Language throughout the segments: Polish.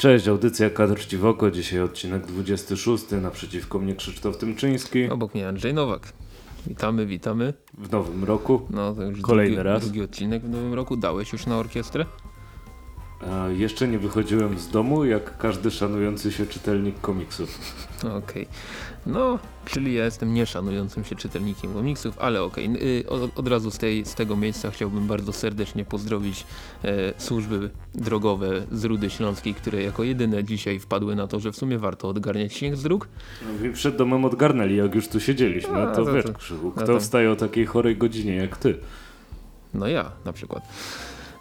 Cześć, audycja Kadr Oko, dzisiaj odcinek 26, naprzeciwko mnie Krzysztof Tymczyński. Obok mnie Andrzej Nowak. Witamy, witamy. W nowym roku. No to już Kolejny drugi, raz. drugi odcinek w nowym roku. Dałeś już na orkiestrę? E, jeszcze nie wychodziłem z domu, jak każdy szanujący się czytelnik komiksów. Okej. Okay. No, czyli ja jestem nieszanującym się czytelnikiem komiksów, ale okej. Okay. Od, od, razu z, tej, z tego miejsca chciałbym bardzo serdecznie pozdrowić e, służby drogowe z Rudy Śląskiej, które jako jedyne dzisiaj wpadły na to, że w sumie warto odgarniać śnieg z dróg. No przed domem odgarnęli, jak już tu siedzieliśmy. A, to, to wiesz, Krzychu, kto tam... wstaje o takiej chorej godzinie jak ty? No ja na przykład.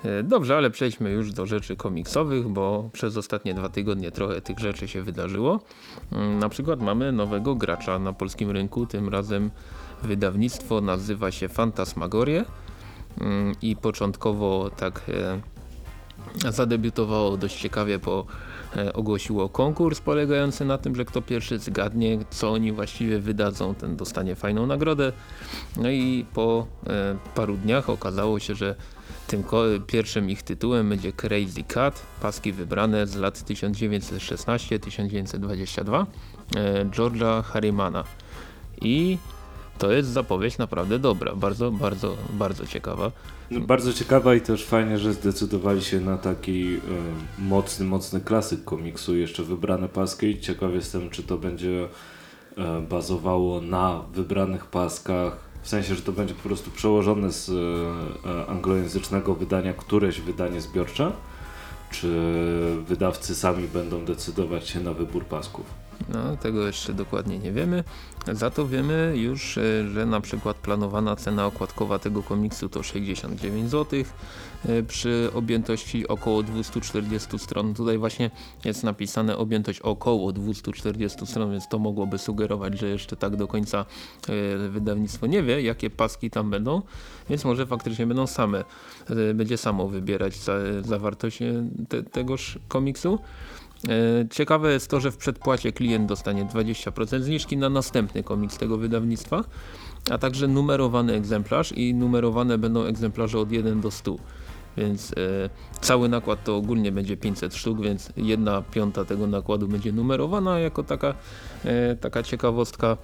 E, dobrze, ale przejdźmy już do rzeczy komiksowych, bo przez ostatnie dwa tygodnie trochę tych rzeczy się wydarzyło. Mm, na przykład mamy nowego gracza na polskim rynku, tym razem wydawnictwo nazywa się Fantasmagorie mm, i początkowo tak e, zadebiutowało dość ciekawie, bo e, ogłosiło konkurs polegający na tym, że kto pierwszy zgadnie, co oni właściwie wydadzą, ten dostanie fajną nagrodę. No i po paru dniach okazało się, że tym pierwszym ich tytułem będzie Crazy Cat, paski wybrane z lat 1916-1922 e, George'a Harrimana. I to jest zapowiedź naprawdę dobra, bardzo, bardzo, bardzo ciekawa. No, bardzo ciekawa i też fajnie, że zdecydowali się na taki y, mocny, mocny klasyk komiksu, jeszcze wybrane paski. Ciekaw jestem, czy to będzie y, bazowało na wybranych paskach w sensie, że to będzie po prostu przełożone z e, anglojęzycznego wydania któreś wydanie zbiorcze, czy wydawcy sami będą decydować się na wybór pasków? No, tego jeszcze dokładnie nie wiemy. Za to wiemy już, e, że na przykład planowana cena okładkowa tego komiksu to 69 zł e, przy objętości około 240 stron. Tutaj właśnie jest napisane objętość około 240 stron, więc to mogłoby sugerować, że jeszcze tak do końca e, wydawnictwo nie wie, jakie paski tam będą, więc może faktycznie będą same, będzie samo wybierać zawartość te, tegoż komiksu. E, ciekawe jest to, że w przedpłacie klient dostanie 20% zniżki na następny komiks tego wydawnictwa, a także numerowany egzemplarz i numerowane będą egzemplarze od 1 do 100. Więc e, cały nakład to ogólnie będzie 500 sztuk, więc jedna piąta tego nakładu będzie numerowana jako taka, e, taka ciekawostka.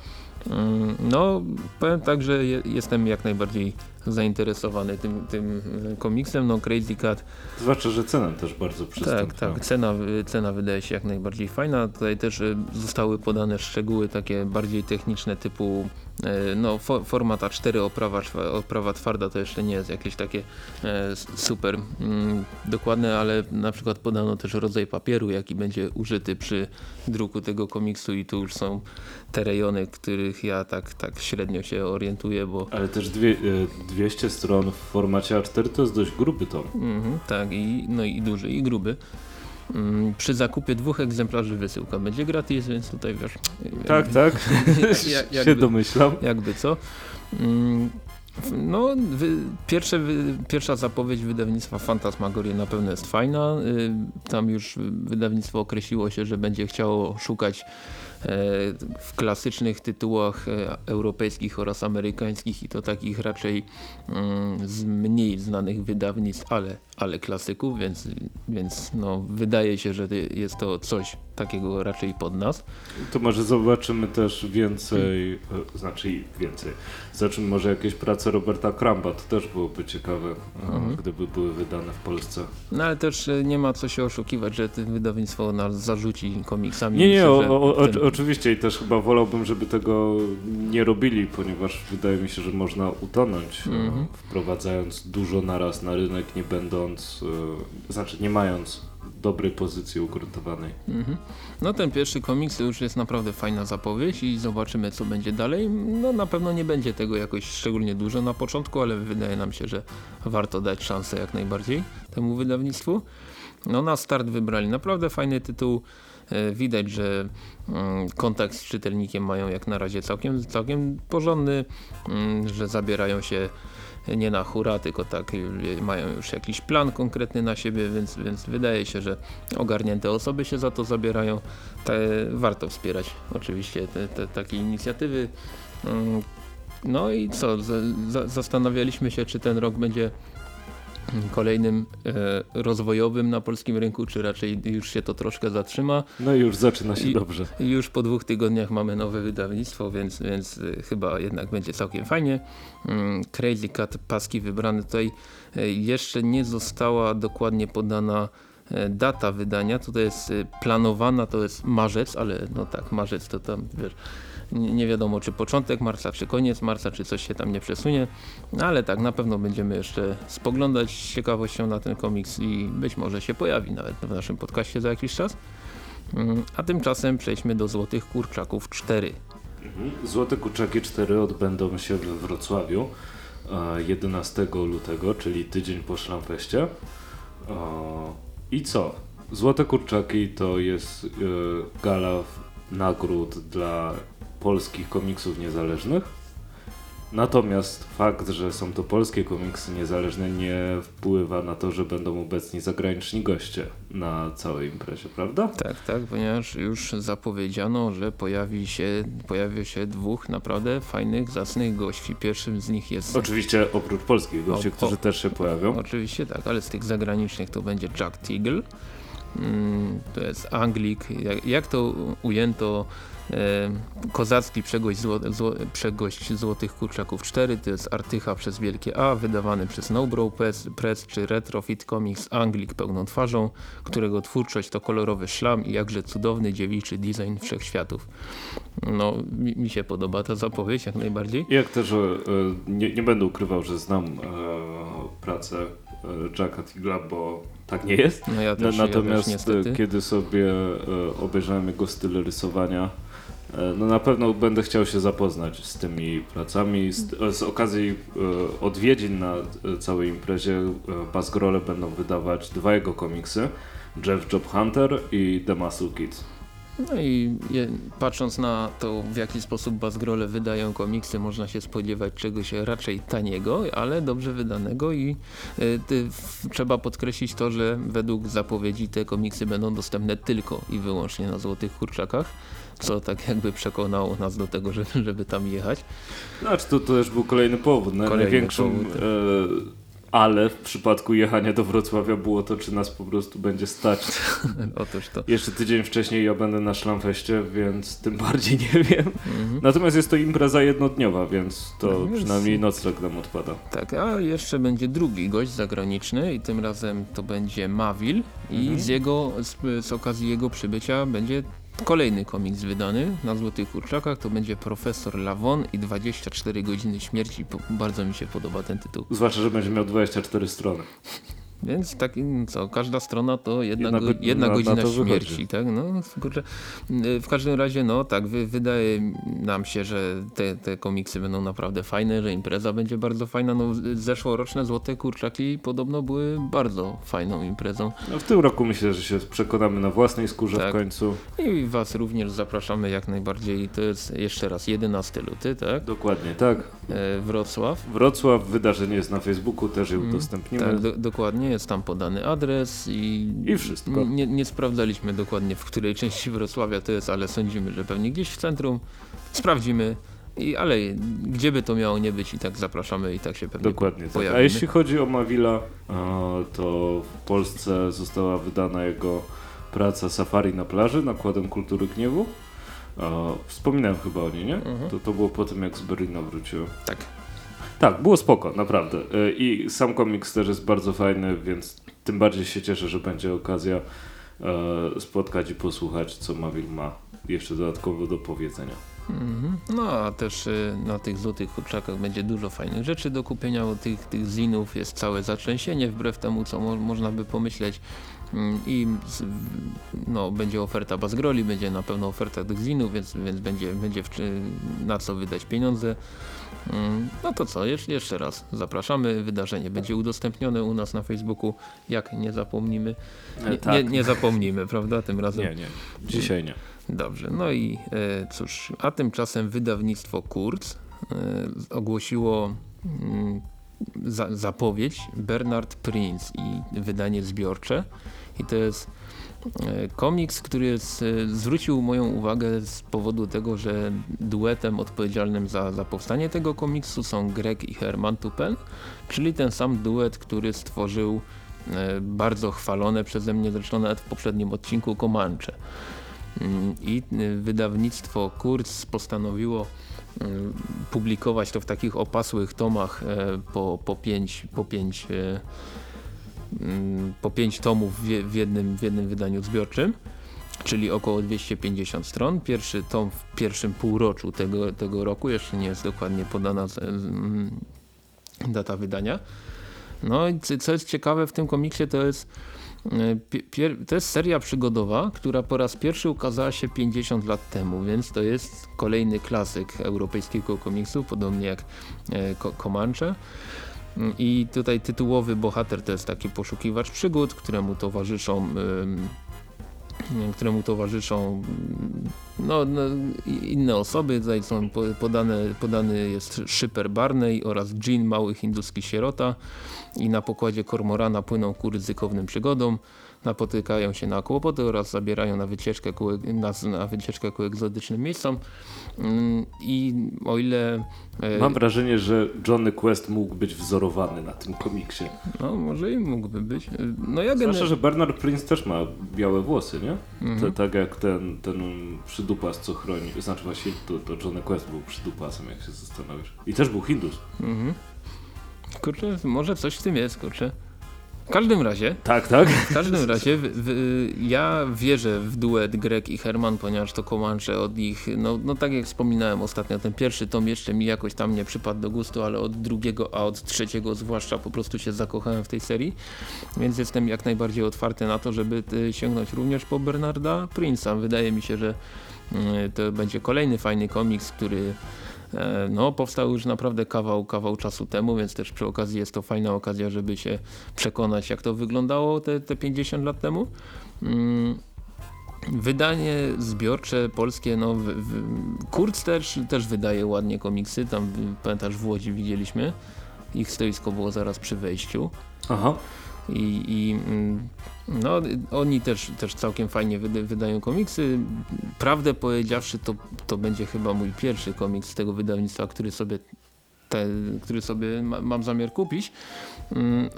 Mm, no, powiem tak, że je, jestem jak najbardziej zainteresowany tym, tym komiksem. No Crazy Cat. Zwłaszcza, że cena też bardzo przystępna. Tak, tak. Cena, cena wydaje się jak najbardziej fajna. Tutaj też e, zostały podane szczegóły takie bardziej techniczne typu e, no, format A4, oprawa, oprawa twarda to jeszcze nie jest jakieś takie e, super mm, dokładne, ale na przykład podano też rodzaj papieru, jaki będzie użyty przy druku tego komiksu i tu już są te rejony, których ja tak, tak średnio się orientuję, bo... Ale też dwie, 200 stron w formacie A4 to jest dość gruby tom. Mhm, tak, i, no i duży, i gruby. Mm, przy zakupie dwóch egzemplarzy wysyłka będzie gratis, więc tutaj wiesz... Tak, tak, jak, jakby, się domyślam. Jakby co. Mm, no, wy, pierwsze, wy, pierwsza zapowiedź wydawnictwa Fantasmagorie na pewno jest fajna. Y, tam już wydawnictwo określiło się, że będzie chciało szukać w klasycznych tytułach e, europejskich oraz amerykańskich i to takich raczej mm, z mniej znanych wydawnictw, ale, ale klasyków, więc, więc no, wydaje się, że jest to coś takiego raczej pod nas. To może zobaczymy też więcej, e, znaczy więcej, zobaczymy może jakieś prace Roberta Kramba, to też byłoby ciekawe, e, mhm. gdyby były wydane w Polsce. No ale też nie ma co się oszukiwać, że wydawnictwo nas zarzuci komiksami. Nie, nie, o, o, o, oczywiście i też chyba wolałbym, żeby tego nie robili, ponieważ wydaje mi się, że można utonąć, mm -hmm. wprowadzając dużo naraz na rynek, nie będąc, e, znaczy nie mając dobrej pozycji ugruntowanej. -hmm. No ten pierwszy komiks już jest naprawdę fajna zapowiedź i zobaczymy co będzie dalej. No na pewno nie będzie tego jakoś szczególnie dużo na początku, ale wydaje nam się, że warto dać szansę jak najbardziej temu wydawnictwu. No na start wybrali naprawdę fajny tytuł. E, widać, że mm, kontakt z czytelnikiem mają jak na razie całkiem, całkiem porządny, mm, że zabierają się nie na hura, tylko tak y, mają już jakiś plan konkretny na siebie, więc, więc wydaje się, że ogarnięte osoby się za to zabierają. Te, warto wspierać oczywiście te, te takie inicjatywy. Mm, no i co, zastanawialiśmy się, czy ten rok będzie kolejnym e, rozwojowym na polskim rynku, czy raczej już się to troszkę zatrzyma. No już zaczyna się I- dobrze. Już po dwóch tygodniach mamy nowe wydawnictwo, więc, więc y, chyba jednak będzie całkiem fajnie. Mm, Crazy Cat paski wybrane tutaj y, jeszcze nie została dokładnie podana e, data wydania. Tutaj jest planowana, to jest marzec, ale no tak, marzec to tam wiesz, nie wiadomo czy początek marca, czy koniec marca, czy coś się tam nie przesunie, no, ale tak, na pewno będziemy jeszcze spoglądać z ciekawością na ten komiks i być może się pojawi nawet w naszym podcaście za jakiś czas. Mm, A tymczasem przejdźmy do Złotych Kurczaków 4. Mhm. Złote Kurczaki 4 odbędą się we Wrocławiu e, 11 lutego, czyli tydzień po Szlamfeście. E, I co? Złote Kurczaki to jest e, gala nagród dla polskich komiksów niezależnych. Natomiast fakt, że są to polskie komiksy niezależne nie wpływa na to, że będą obecni zagraniczni goście na całej imprezie, prawda? Tak, tak, ponieważ już zapowiedziano, że pojawi się, pojawi się dwóch naprawdę fajnych, zacnych gości. Pierwszym z nich jest Oczywiście oprócz polskich gości, O- którzy o- też się pojawią. Oczywiście tak, ale z tych zagranicznych to będzie Jack Teagle. Mm, To jest Anglik. Jak, jak to ujęto kozacki przegość, zło, zło, przegość Złotych Kurczaków 4 to jest Artycha przez wielkie A, wydawany przez Snowbrow Press, Press czy Retrofit Comics Anglik pełną twarzą, którego twórczość to kolorowy szlam i jakże cudowny dziewiczy design wszechświatów. No, mi, mi się podoba ta zapowiedź jak najbardziej. Jak też e, nie, nie będę ukrywał, że znam e, pracę e, Jacka Tigla, bo tak nie jest. No ja też, ja też natomiast niestety. e, kiedy sobie e, obejrzałem jego styl rysowania, e, no na pewno będę chciał się zapoznać z tymi pracami. Z, e, z okazji e, odwiedzin na e, całej imprezie e, Basgrole będą wydawać dwa jego komiksy. Jeff Job Hunter i The Muscle Kids. No i je, patrząc na to, w jaki sposób Bazgrole wydają komiksy, można się spodziewać czegoś raczej taniego, ale dobrze wydanego i y, w, trzeba podkreślić to, że według zapowiedzi te komiksy będą dostępne tylko i wyłącznie na Złotych Kurczakach, co tak jakby przekonało nas do tego, żeby, żeby tam jechać. Znaczy to, to też był kolejny powód. Na, Kolejny największym, powód, tak. e, ale w przypadku jechania do Wrocławia było to, czy nas po prostu będzie stać. Otóż to. Jeszcze tydzień wcześniej ja będę na Szlamfeście, więc tym bardziej nie wiem. Mhm. Natomiast jest to impreza jednodniowa, więc to No przynajmniej nocleg nam odpada. Tak, a jeszcze będzie drugi gość zagraniczny i tym razem to będzie Mavil i Mhm. z jego, z, z okazji jego przybycia będzie kolejny komiks wydany na Złotych Kurczakach, to będzie Profesor Lavon i 24 godziny śmierci, bardzo mi się podoba ten tytuł. Zwłaszcza, że będzie miał 24 strony. Więc tak, co, każda strona to jedna, Jedna go, jedna na- na godzina wychodzi. śmierci, tak? No. Y, W każdym razie, no tak, wy, wydaje nam się, że te, te komiksy będą naprawdę fajne, że impreza będzie bardzo fajna. No, zeszłoroczne Złote Kurczaki podobno były bardzo fajną imprezą. No, w tym roku myślę, że się przekonamy na własnej skórze Tak. w końcu. I was również zapraszamy jak najbardziej. To jest jeszcze raz 11 luty, tak? Dokładnie, tak. E, Wrocław. Wrocław, wydarzenie jest na Facebooku, też je Mm, udostępnimy. Tak, do, dokładnie, jest tam podany adres i... I wszystko. Nie, nie sprawdzaliśmy dokładnie w której części Wrocławia to jest, ale sądzimy, że pewnie gdzieś w centrum. Sprawdzimy. I, ale gdzie by to miało nie być i tak zapraszamy i tak się pewnie Dokładnie tak. pojawimy. A jeśli chodzi o Mawila, to w Polsce została wydana jego praca Safari na plaży nakładem Kultury Gniewu. Wspominałem chyba o niej, nie? Mhm. To, to było po tym, jak z Berlina wróciłem. Tak. Tak, było spoko, naprawdę. E, I sam komiks też jest bardzo fajny, więc tym bardziej się cieszę, że będzie okazja e, spotkać i posłuchać, co Mawil ma jeszcze dodatkowo do powiedzenia. Mhm. No a też y, na tych złotych kurczakach będzie dużo fajnych rzeczy do kupienia, bo tych, tych zinów jest całe zatrzęsienie wbrew temu co mo można by pomyśleć Mm, i no, będzie oferta Bazgroli, będzie na pewno oferta tych zinów, więc, więc będzie, będzie na co wydać pieniądze. Mm, No to co, jeszcze, raz zapraszamy, wydarzenie będzie udostępnione u nas na Facebooku, jak nie zapomnimy, E, nie, tak. nie, nie zapomnimy, prawda, tym razem. Nie, nie. Dzisiaj nie. Dobrze, no i e, cóż, a tymczasem wydawnictwo Kurz e, ogłosiło mm, za, zapowiedź Bernard Prince i wydanie zbiorcze i to jest komiks, który e, zwrócił moją uwagę z powodu tego, że duetem odpowiedzialnym za, za powstanie tego komiksu są Greg i Herman Tupel, czyli ten sam duet, który stworzył e, bardzo chwalone przeze mnie zresztą nawet w poprzednim odcinku Comanche. Mm, I wydawnictwo Kurz postanowiło publikować to w takich opasłych tomach po, po, pięć, po pięć po 5 tomów w jednym, w jednym wydaniu zbiorczym, czyli około 250 stron. Pierwszy tom w pierwszym półroczu tego, tego roku, jeszcze nie jest dokładnie podana mm, data wydania. No i co jest ciekawe w tym komiksie to jest e, to jest seria przygodowa, która po raz pierwszy ukazała się 50 lat temu, więc to jest kolejny klasyk europejskiego komiksu, podobnie jak e, Comanche. I tutaj tytułowy bohater to jest taki poszukiwacz przygód, któremu towarzyszą któremu towarzyszą no, no, inne osoby. Tutaj są podane, podany jest Shipper Barney oraz Jean, mały hinduski sierota i na pokładzie kormorana płyną ku ryzykownym przygodom napotykają się na kłopoty oraz zabierają na wycieczkę ku, na, na wycieczkę ku egzotycznym miejscom. Mm, I o ile... E, Mam wrażenie, że Johnny Quest mógł być wzorowany na tym komiksie. No, może i mógłby być. No, ja Zwłaszcza, że Bernard Prince też ma białe włosy, nie? Mhm. tak jak ten, ten przydupas, co chroni. Znaczy właśnie to, to Johnny Quest był przydupasem, jak się zastanowisz. I też był Hindus. Mhm. Kurczę, może coś w tym jest, kurczę. W każdym razie. Tak, tak. W każdym razie w, w, ja wierzę w duet Greg i Herman, ponieważ to Comanche od nich, no, no tak jak wspominałem ostatnio, ten pierwszy tom jeszcze mi jakoś tam nie przypadł do gustu, ale od drugiego, a od trzeciego zwłaszcza po prostu się zakochałem w tej serii, więc jestem jak najbardziej otwarty na to, żeby y, sięgnąć również po Bernarda Prince'a. Wydaje mi się, że y, to będzie kolejny fajny komiks, który E, no, powstał już naprawdę kawał, kawał czasu temu, więc też przy okazji jest to fajna okazja, żeby się przekonać jak to wyglądało te, te 50 lat temu. Mm, wydanie zbiorcze polskie, no w, w, Kurz też, też wydaje ładnie komiksy, tam pamiętasz w Łodzi widzieliśmy, ich stoisko było zaraz przy wejściu. Aha i, i mm, no, oni też, też całkiem fajnie wydają komiksy. Prawdę powiedziawszy, to, to będzie chyba mój pierwszy komiks z tego wydawnictwa, który sobie te, który sobie ma, mam zamiar kupić,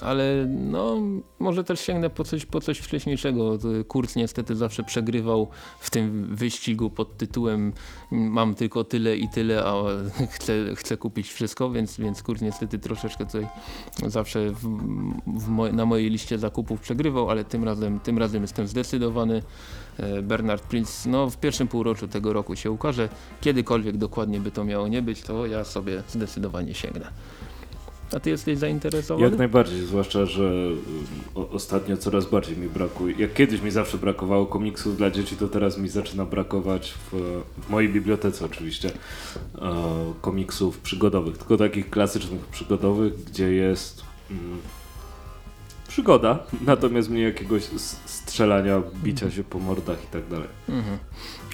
ale no może też sięgnę po coś, po coś wcześniejszego. Kurs niestety zawsze przegrywał w tym wyścigu pod tytułem mam tylko tyle i tyle, a chcę, chcę kupić wszystko, więc, więc kurs niestety troszeczkę tutaj zawsze w, w moj, na mojej liście zakupów przegrywał, ale tym razem, tym razem jestem zdecydowany. E, Bernard Prince no, w pierwszym półroczu tego roku się ukaże. Kiedykolwiek dokładnie by to miało nie być, to ja sobie zdecydowanie sięgnę. A ty jesteś zainteresowany? Jak najbardziej, zwłaszcza, że y, ostatnio coraz bardziej mi brakuje. Jak kiedyś mi zawsze brakowało komiksów dla dzieci, to teraz mi zaczyna brakować w, w mojej bibliotece oczywiście e, komiksów przygodowych, tylko takich klasycznych przygodowych, gdzie jest mm, przygoda, natomiast mnie jakiegoś strzelania, bicia się po mordach i tak dalej. Mhm.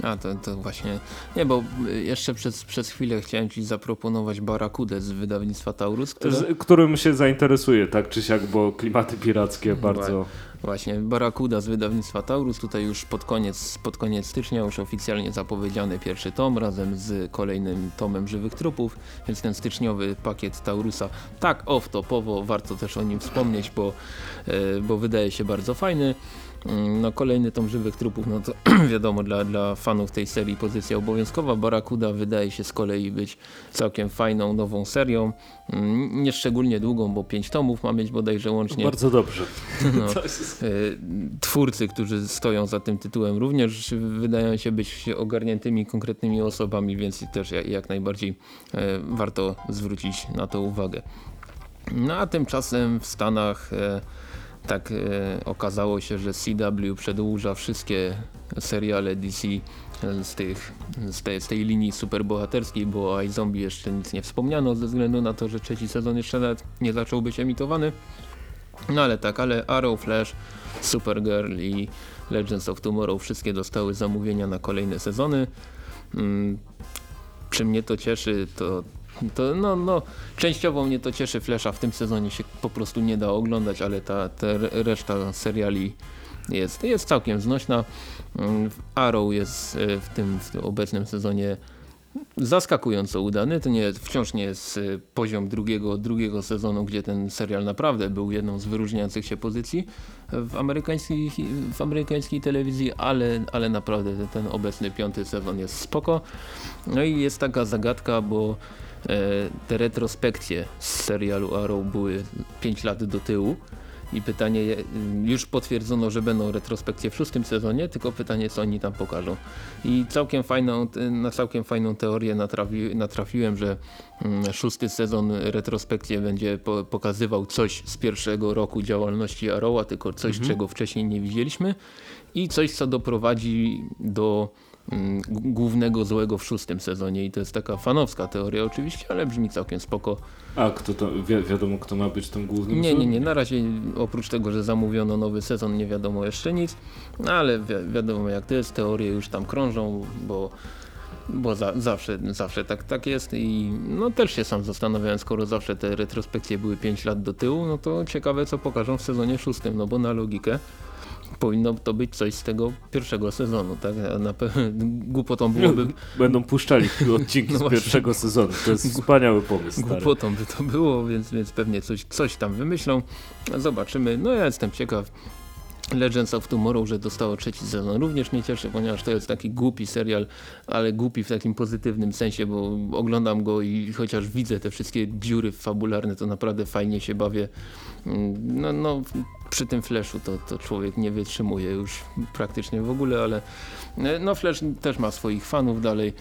A to, to właśnie, nie, bo jeszcze przez, przez chwilę chciałem ci zaproponować Barakudę z wydawnictwa Taurus, które... z, którym się zainteresuje tak czy siak, bo klimaty pirackie bardzo... Właśnie, Barakuda z wydawnictwa Taurus, tutaj już pod koniec, pod koniec stycznia już oficjalnie zapowiedziany pierwszy tom razem z kolejnym tomem Żywych Trupów, więc ten styczniowy pakiet Taurusa tak off-topowo, warto też o nim wspomnieć, bo, e, bo wydaje się bardzo fajny. Mm, no kolejny tom Żywych Trupów, no to wiadomo dla, dla fanów tej serii pozycja obowiązkowa. Barakuda wydaje się z kolei być całkiem fajną, nową serią. Mm, nie szczególnie długą, bo pięć tomów ma mieć bodajże łącznie. Bardzo dobrze. No, e, twórcy, którzy stoją za tym tytułem również wydają się być ogarniętymi konkretnymi osobami, więc też jak najbardziej e, warto zwrócić na to uwagę. No a tymczasem w Stanach e, tak e, okazało się, że CW przedłuża wszystkie seriale DC e, z, tych, z, tej, z tej linii superbohaterskiej, bo o iZombie jeszcze nic nie wspomniano ze względu na to, że trzeci sezon jeszcze nawet nie zaczął być emitowany. No ale tak, ale Arrow, Flash, Supergirl i Legends of Tomorrow wszystkie dostały zamówienia na kolejne sezony. Hmm, czy mnie to cieszy, to to, no, no, częściowo mnie to cieszy, Flesza w tym sezonie się po prostu nie da oglądać, ale ta, ta reszta seriali jest, jest całkiem znośna. Mm, Arrow jest e, w tym, w tym obecnym sezonie zaskakująco udany. To nie, wciąż nie jest y, poziom drugiego, drugiego sezonu, gdzie ten serial naprawdę był jedną z wyróżniających się pozycji w amerykańskiej, w amerykańskiej telewizji, ale, ale naprawdę ten obecny piąty sezon jest spoko. No i jest taka zagadka, bo e, te retrospekcje z serialu Arrow były 5 lat do tyłu i pytanie, już potwierdzono, że będą retrospekcje w szóstym sezonie, tylko pytanie co oni tam pokażą. I całkiem fajną, na całkiem fajną teorię natrafi, natrafiłem, że mm, szósty sezon retrospekcje będzie pokazywał coś z pierwszego roku działalności Arrowa, tylko coś, mhm. czego wcześniej nie widzieliśmy i coś, co doprowadzi do głównego złego w szóstym sezonie i to jest taka fanowska teoria oczywiście, ale brzmi całkiem spoko. A kto to, wi wiadomo kto ma być tym głównym Nie, nie, nie, na razie oprócz tego, że zamówiono nowy sezon nie wiadomo jeszcze nic, no ale wi wiadomo jak to jest, teorie już tam krążą, bo bo za, zawsze, zawsze tak, tak jest i no też się sam zastanawiałem, skoro zawsze te retrospekcje były 5 lat do tyłu, no to ciekawe co pokażą w sezonie szóstym, no bo na logikę powinno to być coś z tego pierwszego sezonu, tak? Na głupotą byłoby... Będą puszczali odcinki no z pierwszego sezonu, to jest wspaniały pomysł. Stary. Głupotą by to było, więc, więc pewnie coś, coś tam wymyślą. Zobaczymy. No ja jestem ciekaw. Legends of Tomorrow, że dostało trzeci sezon również mnie cieszy, ponieważ to jest taki głupi serial, ale głupi w takim pozytywnym sensie, bo oglądam go i chociaż widzę te wszystkie dziury fabularne, to naprawdę fajnie się bawię. Mm, no, no przy tym Flashu to, to człowiek nie wytrzymuje już praktycznie w ogóle, ale e, no Flash też ma swoich fanów dalej,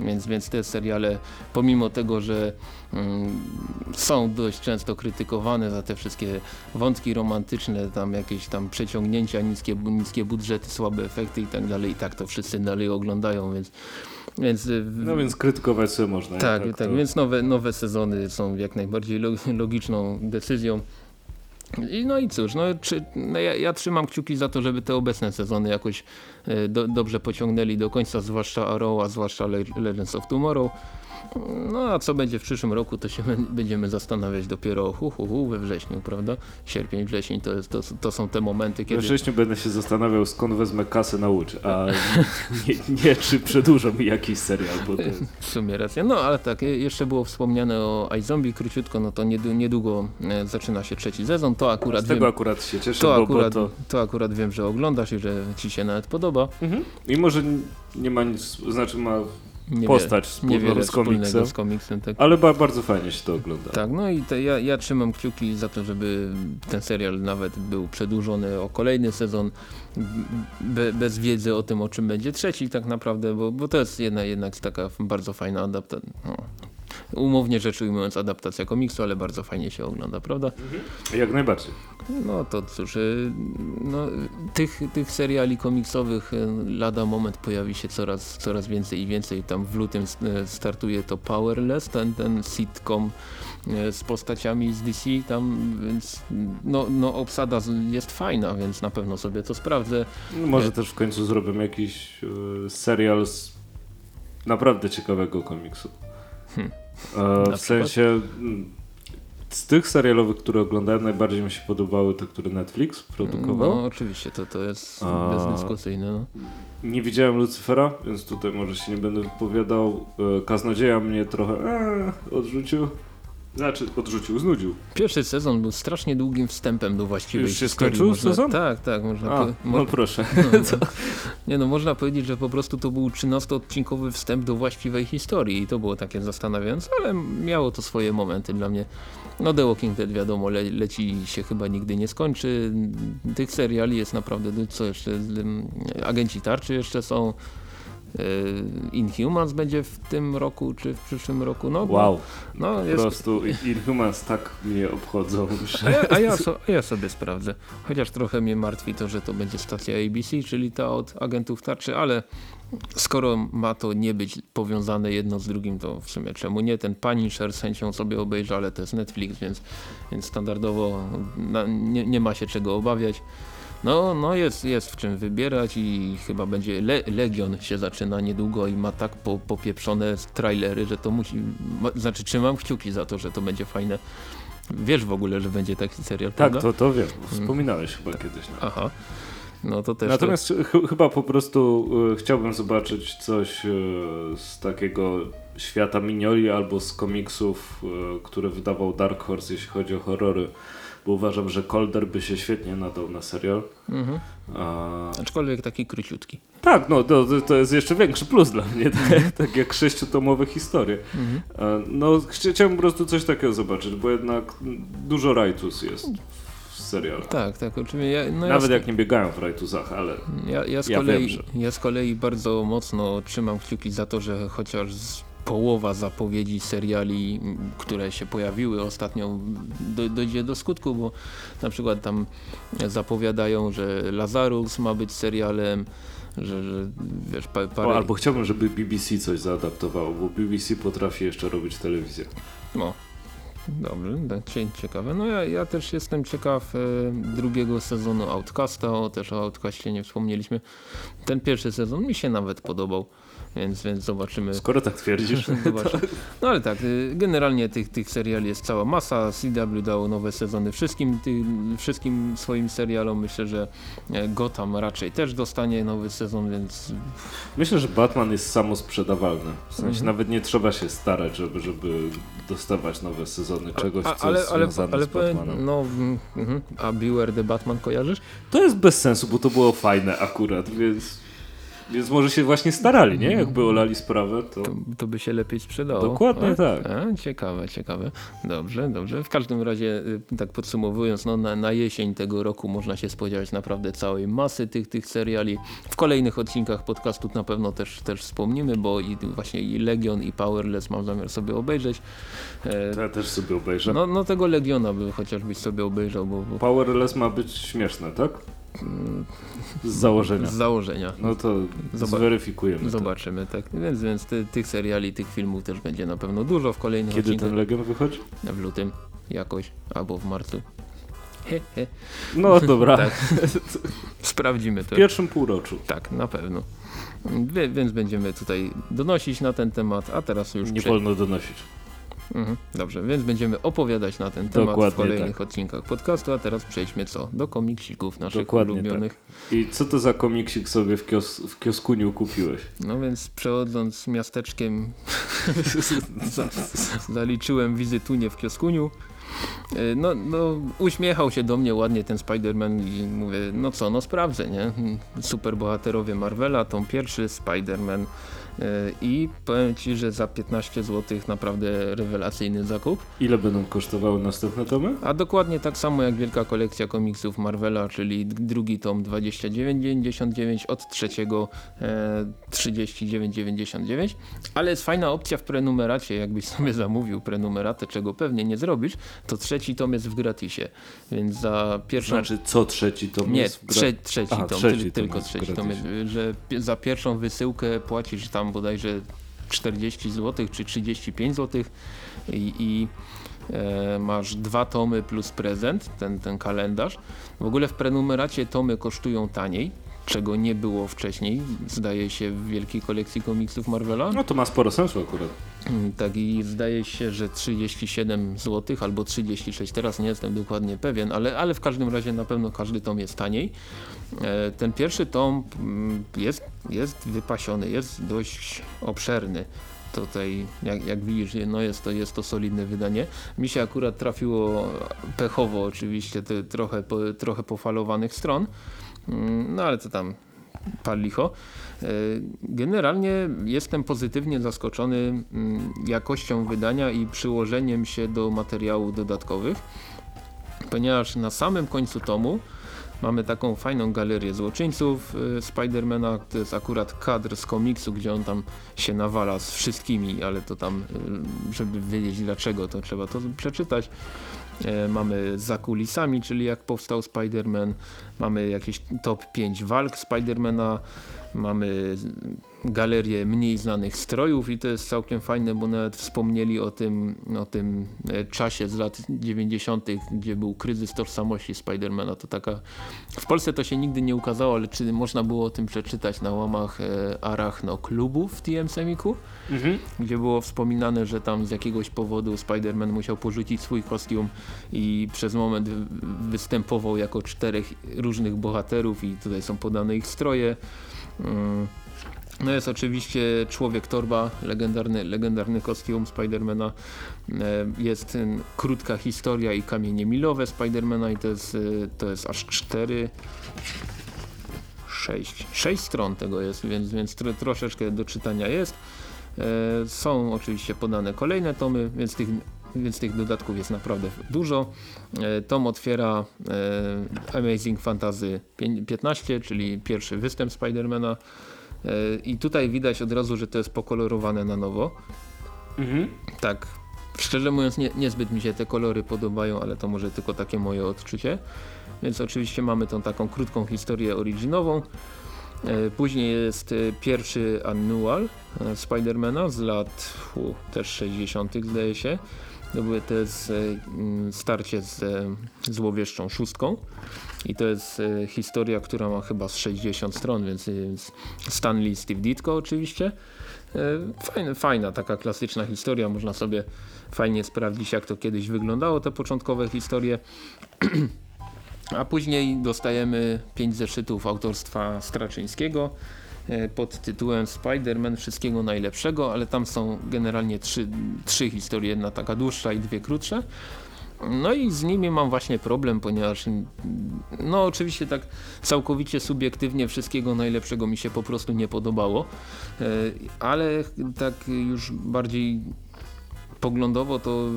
więc, więc te seriale pomimo tego, że mm, są dość często krytykowane za te wszystkie wątki romantyczne, tam jakieś tam przeciągnięcia, niskie, niskie budżety, słabe efekty i tak dalej i tak to wszyscy dalej oglądają, więc więc, e, no więc krytykować sobie można. Tak, tak, tak więc nowe, nowe sezony są jak najbardziej logiczną decyzją. I no i cóż, no, czy, no ja, ja, trzymam kciuki za to, żeby te obecne sezony jakoś e, do, dobrze pociągnęli do końca, zwłaszcza Arrow, a zwłaszcza Legends of Tomorrow. No a co będzie w przyszłym roku, to się będziemy zastanawiać dopiero hu, hu, hu we wrześniu, prawda? Sierpień, wrzesień to, jest, to, to są te momenty, kiedy... We wrześniu będę się zastanawiał, skąd wezmę kasę na łódź, a nie, nie, czy przedłużą mi jakiś serial, bo to. W sumie racja. No ale tak, jeszcze było wspomniane o iZombie króciutko, no to niedługo e, zaczyna się trzeci sezon, to akurat Z tego wiem, akurat się cieszę, to, bo, akurat, bo to... to akurat wiem, że oglądasz i że ci się nawet podoba. Mhm. I może nie ma nic, znaczy ma postać wspólną z komiksem, z komiksem tak. ale ba bardzo fajnie się to ogląda. Tak, no i te, ja, ja trzymam kciuki za to, żeby ten serial nawet był przedłużony o kolejny sezon be, bez wiedzy o tym, o czym będzie trzeci tak naprawdę, bo, bo to jest jedna, jednak taka bardzo fajna adaptacja. No, umownie rzecz ujmując adaptacja komiksu, ale bardzo fajnie się ogląda, prawda? Mhm. Jak najbardziej. No to cóż, y, no, tych, tych seriali komiksowych y, lada moment pojawi się coraz, coraz więcej i więcej. Tam w lutym y, startuje to Powerless, ten, ten sitcom z postaciami z DC tam, więc no, no obsada jest fajna, więc na pewno sobie to sprawdzę. No może też w końcu zrobię jakiś serial z naprawdę ciekawego komiksu. Hmm. E, w sensie z tych serialowych, które oglądałem, najbardziej mi się podobały te, które Netflix produkował. No oczywiście, to, to jest A... bezdyskusyjne. No. Nie widziałem Lucyfera, więc tutaj może się nie będę wypowiadał. E, Kaznodzieja mnie trochę e, odrzucił. Znaczy odrzucił, znudził. Pierwszy sezon był strasznie długim wstępem do właściwej Już się historii. skończył można, sezon? Tak, tak. Można A, po, no proszę. No, nie no, można powiedzieć, że po prostu to był 13-odcinkowy wstęp do właściwej historii i to było takie zastanawiające, ale miało to swoje momenty dla mnie. No The Walking Dead wiadomo, le, leci się chyba nigdy nie skończy. Tych seriali jest naprawdę, co jeszcze, agenci tarczy jeszcze są. E, Inhumans będzie w tym roku, czy w przyszłym roku. No, wow, no, jest... po prostu Inhumans tak mnie obchodzą. Że... A, ja, a, ja so, a ja sobie sprawdzę. Chociaż trochę mnie martwi to, że to będzie stacja ABC, czyli ta od agentów tarczy, ale skoro ma to nie być powiązane jedno z drugim, to w sumie czemu nie? Ten Punisher z chęcią sobie obejrzę, ale to jest Netflix, więc, więc standardowo na, nie, nie ma się czego obawiać. No, no jest, jest w czym wybierać i chyba będzie Le Legion się zaczyna niedługo i ma tak po, popieprzone trailery, że to musi, ma, znaczy trzymam kciuki za to, że to będzie fajne. Wiesz w ogóle, że będzie taki serial, Tak, to, to wiem, wspominałeś hmm. chyba kiedyś. No. Aha. No to też. Natomiast ch chyba po prostu y, chciałbym zobaczyć coś y, z takiego świata minioli albo z komiksów, y, które wydawał Dark Horse, jeśli chodzi o horrory. Bo uważam, że Colder by się świetnie nadał na serial. Mhm. A... Aczkolwiek taki króciutki. Tak, no to, to jest jeszcze większy plus dla mnie, tak, tak jak sześciotomowe historie. Mhm. A, No chci- chciałbym po prostu coś takiego zobaczyć, bo jednak dużo rajtus jest w serialu. Tak, tak, oczywiście. Ja, no Nawet ja, jak nie biegają w rajtusach, ale ja, ja, z ja kolei, wiem, że- ja z kolei bardzo mocno trzymam kciuki za to, że chociaż z połowa zapowiedzi seriali, które się pojawiły ostatnio do, dojdzie do skutku, bo na przykład tam zapowiadają, że Lazarus ma być serialem, że, że wiesz, pa, parę... O, albo chciałbym, żeby BBC coś zaadaptowało, bo BBC potrafi jeszcze robić telewizję. No. Dobrze, cie- ciekawe. No ja, ja też jestem ciekaw e, drugiego sezonu Outcasta, o, też o Outcastie nie wspomnieliśmy. Ten pierwszy sezon mi się nawet podobał, więc, więc zobaczymy. Skoro tak twierdzisz, Zobaczymy. No ale tak, y, generalnie tych, tych seriali jest cała masa. CW dało nowe sezony wszystkim, ty, wszystkim swoim serialom. Myślę, że e, Gotham raczej też dostanie nowy sezon, więc myślę, że Batman jest samosprzedawalny. W sensie Mhm. nawet nie trzeba się starać, żeby, żeby dostawać nowe sezony czegoś, A, co ale, jest ale, związane ale z Batmanem. no, mm, mhm. a Beware the Batman kojarzysz? To jest bez sensu, bo to było fajne akurat, więc, więc może się właśnie starali, nie? Jakby olali sprawę, to... To, to by się lepiej sprzedało. Dokładnie A? tak. A, ciekawe, ciekawe. Dobrze, dobrze. W każdym razie, y, tak podsumowując, no, na, na jesień tego roku można się spodziewać naprawdę całej masy tych, tych seriali. W kolejnych odcinkach podcastu na pewno też, też wspomnimy, bo i właśnie i Legion i Powerless mam zamiar sobie obejrzeć. E, ja też sobie obejrzę. no, no tego Legiona by chociażbyś sobie obejrzał, bo, bo Powerless ma być śmieszne, tak? Z założenia. z założenia. No to zweryfikujemy. to. Zobaczymy, tak. Więc, więc ty, tych seriali, tych filmów też będzie na pewno dużo w kolejnych Kiedy odcinkach. ten Legion wychodzi? W lutym jakoś, albo w marcu. He, he. No dobra, Tak. Sprawdzimy w to. pierwszym półroczu. Tak, na pewno. Więc będziemy tutaj donosić na ten temat, a teraz już... Nie prze- wolno donosić. Mhm, dobrze, więc będziemy opowiadać na ten temat Dokładnie w kolejnych tak. odcinkach podcastu, a teraz przejdźmy co? Do komiksików naszych Dokładnie ulubionych. I co to za komiksik sobie w, kios w kioskuniu kupiłeś? No więc przechodząc miasteczkiem za, zaliczyłem wizytunię w Kioskuniu. E, No, no, uśmiechał się do mnie ładnie ten Spider-Man i mówię, no co, no sprawdzę, nie? Superbohaterowie Marvela, tą pierwszy Spider-Man i powiem Ci, że za 15 zł naprawdę rewelacyjny zakup. Ile będą kosztowały następne tomy? A dokładnie tak samo jak wielka kolekcja komiksów Marvela, czyli drugi tom 29,99, od trzeciego e, 39,99. Ale jest fajna opcja w prenumeracie, jakbyś sobie zamówił prenumeratę, czego pewnie nie zrobisz, to trzeci tom jest w gratisie. Więc za pierwszą... Znaczy co trzeci tom nie, jest w gra... trze trzeci Aha, tom, trzeci tom tylko w trzeci tom, jest, gratisie. że za pierwszą wysyłkę płacisz tam bodajże 40 zł czy 35 zł i, i e, masz dwa tomy plus prezent, ten, ten kalendarz. W ogóle w prenumeracie tomy kosztują taniej, czego nie było wcześniej, zdaje się w wielkiej kolekcji komiksów Marvela. No to ma sporo sensu akurat. Mm, Tak i zdaje się, że 37 zł albo 36, teraz nie jestem dokładnie pewien, ale, ale w każdym razie na pewno każdy tom jest taniej. E, Ten pierwszy tom mm, jest, jest wypasiony, jest dość obszerny. Tutaj, jak, jak widzisz, no jest, to, jest to solidne wydanie. Mi się akurat trafiło pechowo oczywiście te trochę, po, trochę pofalowanych stron, Mm, no ale co tam, pal licho. E, Generalnie jestem pozytywnie zaskoczony mm, jakością wydania i przyłożeniem się do materiałów dodatkowych, ponieważ na samym końcu tomu mamy taką fajną galerię złoczyńców y, Spidermana, to jest akurat kadr z komiksu, gdzie on tam się nawala z wszystkimi, ale to tam, y, żeby wiedzieć dlaczego, to trzeba to przeczytać. E, Mamy za kulisami, czyli jak powstał Spider-Man. Mamy jakieś top 5 walk Spidermana. Mamy galerię mniej znanych strojów i to jest całkiem fajne, bo nawet wspomnieli o tym, o tym e, czasie z lat 90., gdzie był kryzys tożsamości Spidermana. To taka. W Polsce to się nigdy nie ukazało, ale czy można było o tym przeczytać na łamach e, Arachno klubu w TM Semiku, Mhm. gdzie było wspominane, że tam z jakiegoś powodu Spider-Man musiał porzucić swój kostium i przez moment wy- występował jako czterech różnych bohaterów i tutaj są podane ich stroje. Mm. No jest oczywiście Człowiek Torba, legendarny, legendarny kostium Spidermana. E, Jest e, krótka historia i kamienie milowe Spidermana i to jest, e, to jest aż cztery, sześć, sześć stron tego jest, więc, więc tro, troszeczkę do czytania jest. E, Są oczywiście podane kolejne tomy, więc tych, więc tych dodatków jest naprawdę dużo. E, Tom otwiera e, Amazing Fantasy pię- 15, czyli pierwszy występ Spidermana. E, I tutaj widać od razu, że to jest pokolorowane na nowo. Mhm. Tak, szczerze mówiąc nie, niezbyt mi się te kolory podobają, ale to może tylko takie moje odczucie. Więc oczywiście mamy tą taką krótką historię originową. Później jest pierwszy annual Spidermana z lat u, też 60. zdaje się. To były to jest e, mm, starcie z e, złowieszczą szóstką. I to jest e, historia, która ma chyba z 60 stron, więc, Stanley Steve Ditko oczywiście. Fajna, fajna taka klasyczna historia, można sobie fajnie sprawdzić jak to kiedyś wyglądało, te początkowe historie. A później dostajemy pięć zeszytów autorstwa Straczyńskiego pod tytułem Spider-Man Wszystkiego Najlepszego, ale tam są generalnie trzy, trzy historie, jedna taka dłuższa i dwie krótsze. No i z nimi mam właśnie problem, ponieważ mm, no oczywiście tak całkowicie subiektywnie wszystkiego najlepszego mi się po prostu nie podobało, e, ale tak już bardziej poglądowo to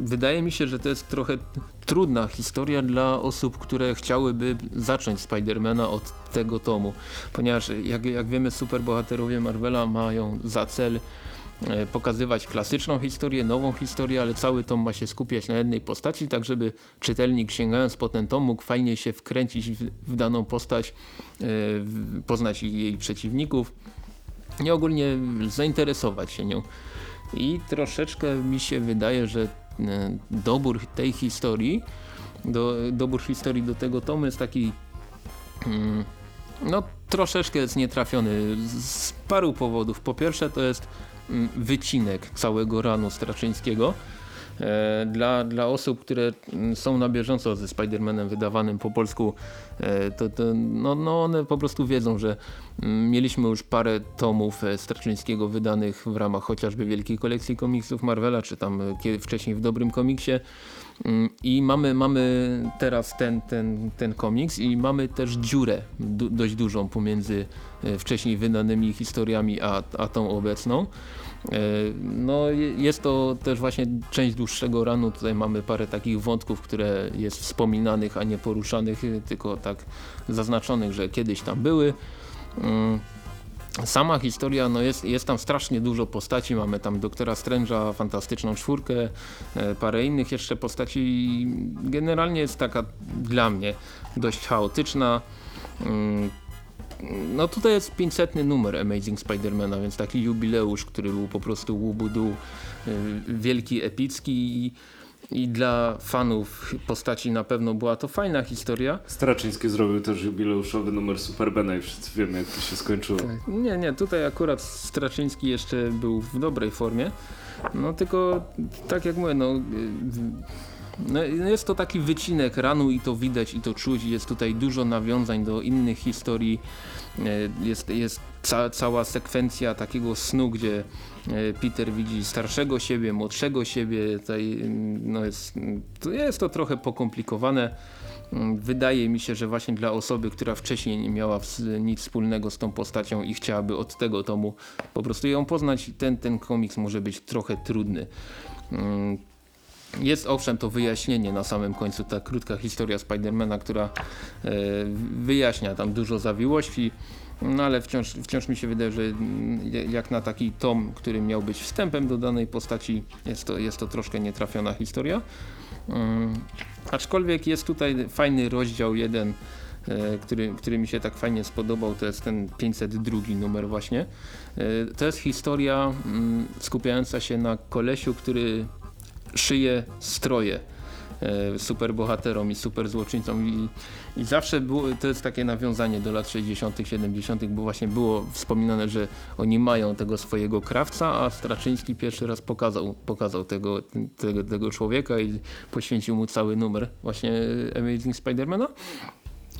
wydaje mi się, że to jest trochę trudna historia dla osób, które chciałyby zacząć Spidermana od tego tomu, ponieważ jak, jak wiemy superbohaterowie Marvela mają za cel e, pokazywać klasyczną historię, nową historię, ale cały tom ma się skupiać na jednej postaci, tak żeby czytelnik sięgając po ten tom mógł fajnie się wkręcić w, w daną postać, e, poznać jej przeciwników i ogólnie zainteresować się nią. I troszeczkę mi się wydaje, że e, dobór tej historii, do, dobór historii do tego tomu jest taki mm, no troszeczkę jest nietrafiony z, paru powodów. Po pierwsze to jest mm, wycinek całego ranu Straczyńskiego. E, Dla, dla osób, które mm, są na bieżąco ze Spider-Manem wydawanym po polsku, e, to, to no, no one po prostu wiedzą, że mm, mieliśmy już parę tomów e, Straczyńskiego wydanych w ramach chociażby wielkiej kolekcji komiksów Marvela, czy tam wcześniej w Dobrym Komiksie. Mm, I mamy, mamy teraz ten, ten, ten komiks i mamy też dziurę dość dużą pomiędzy wcześniej wydanymi historiami a, a tą obecną. E, No je- jest to też właśnie część dłuższego ranu, tutaj mamy parę takich wątków, które jest wspominanych, a nie poruszanych, e, tylko tak zaznaczonych, że kiedyś tam były. Mm, Sama historia, no jest, jest tam strasznie dużo postaci, mamy tam Doktora Strange'a, Fantastyczną Czwórkę, e, parę innych jeszcze postaci generalnie jest taka dla mnie dość chaotyczna. No tutaj jest 500 numer Amazing Spidermana, więc taki jubileusz, który był po prostu łubudu y, wielki, epicki i, i dla fanów postaci na pewno była to fajna historia. Straczyński zrobił też jubileuszowy numer Superbena i wszyscy wiemy jak to się skończyło. Nie, nie, tutaj akurat Straczyński jeszcze był w dobrej formie. No tylko tak jak mówię, no, y, no jest to taki wycinek ranu i to widać i to czuć. Jest tutaj dużo nawiązań do innych historii. Y, Jest, jest ca cała sekwencja takiego snu, gdzie y, Peter widzi starszego siebie, młodszego siebie. Tutaj, y, no jest, jest to trochę pokomplikowane. Mm, Wydaje mi się, że właśnie dla osoby, która wcześniej nie miała nic wspólnego z tą postacią i chciałaby od tego tomu po prostu ją poznać, ten, ten komiks może być trochę trudny. Jest owszem to wyjaśnienie na samym końcu, ta krótka historia Spidermana, która e, wyjaśnia tam dużo zawiłości, no ale wciąż, wciąż mi się wydaje, że mm, jak na taki tom, który miał być wstępem do danej postaci, jest to, jest to troszkę nietrafiona historia. Mm, Aczkolwiek jest tutaj fajny rozdział jeden e, który, który mi się tak fajnie spodobał, to jest ten 502 numer właśnie. E, to jest historia mm, skupiająca się na kolesiu, który szyje stroje e, superbohaterom i superzłoczyńcom i, i zawsze było, to jest takie nawiązanie do lat 60 70 bo właśnie było wspominane, że oni mają tego swojego krawca, a Straczyński pierwszy raz pokazał, pokazał tego, tego, tego człowieka i poświęcił mu cały numer właśnie Amazing Spidermana.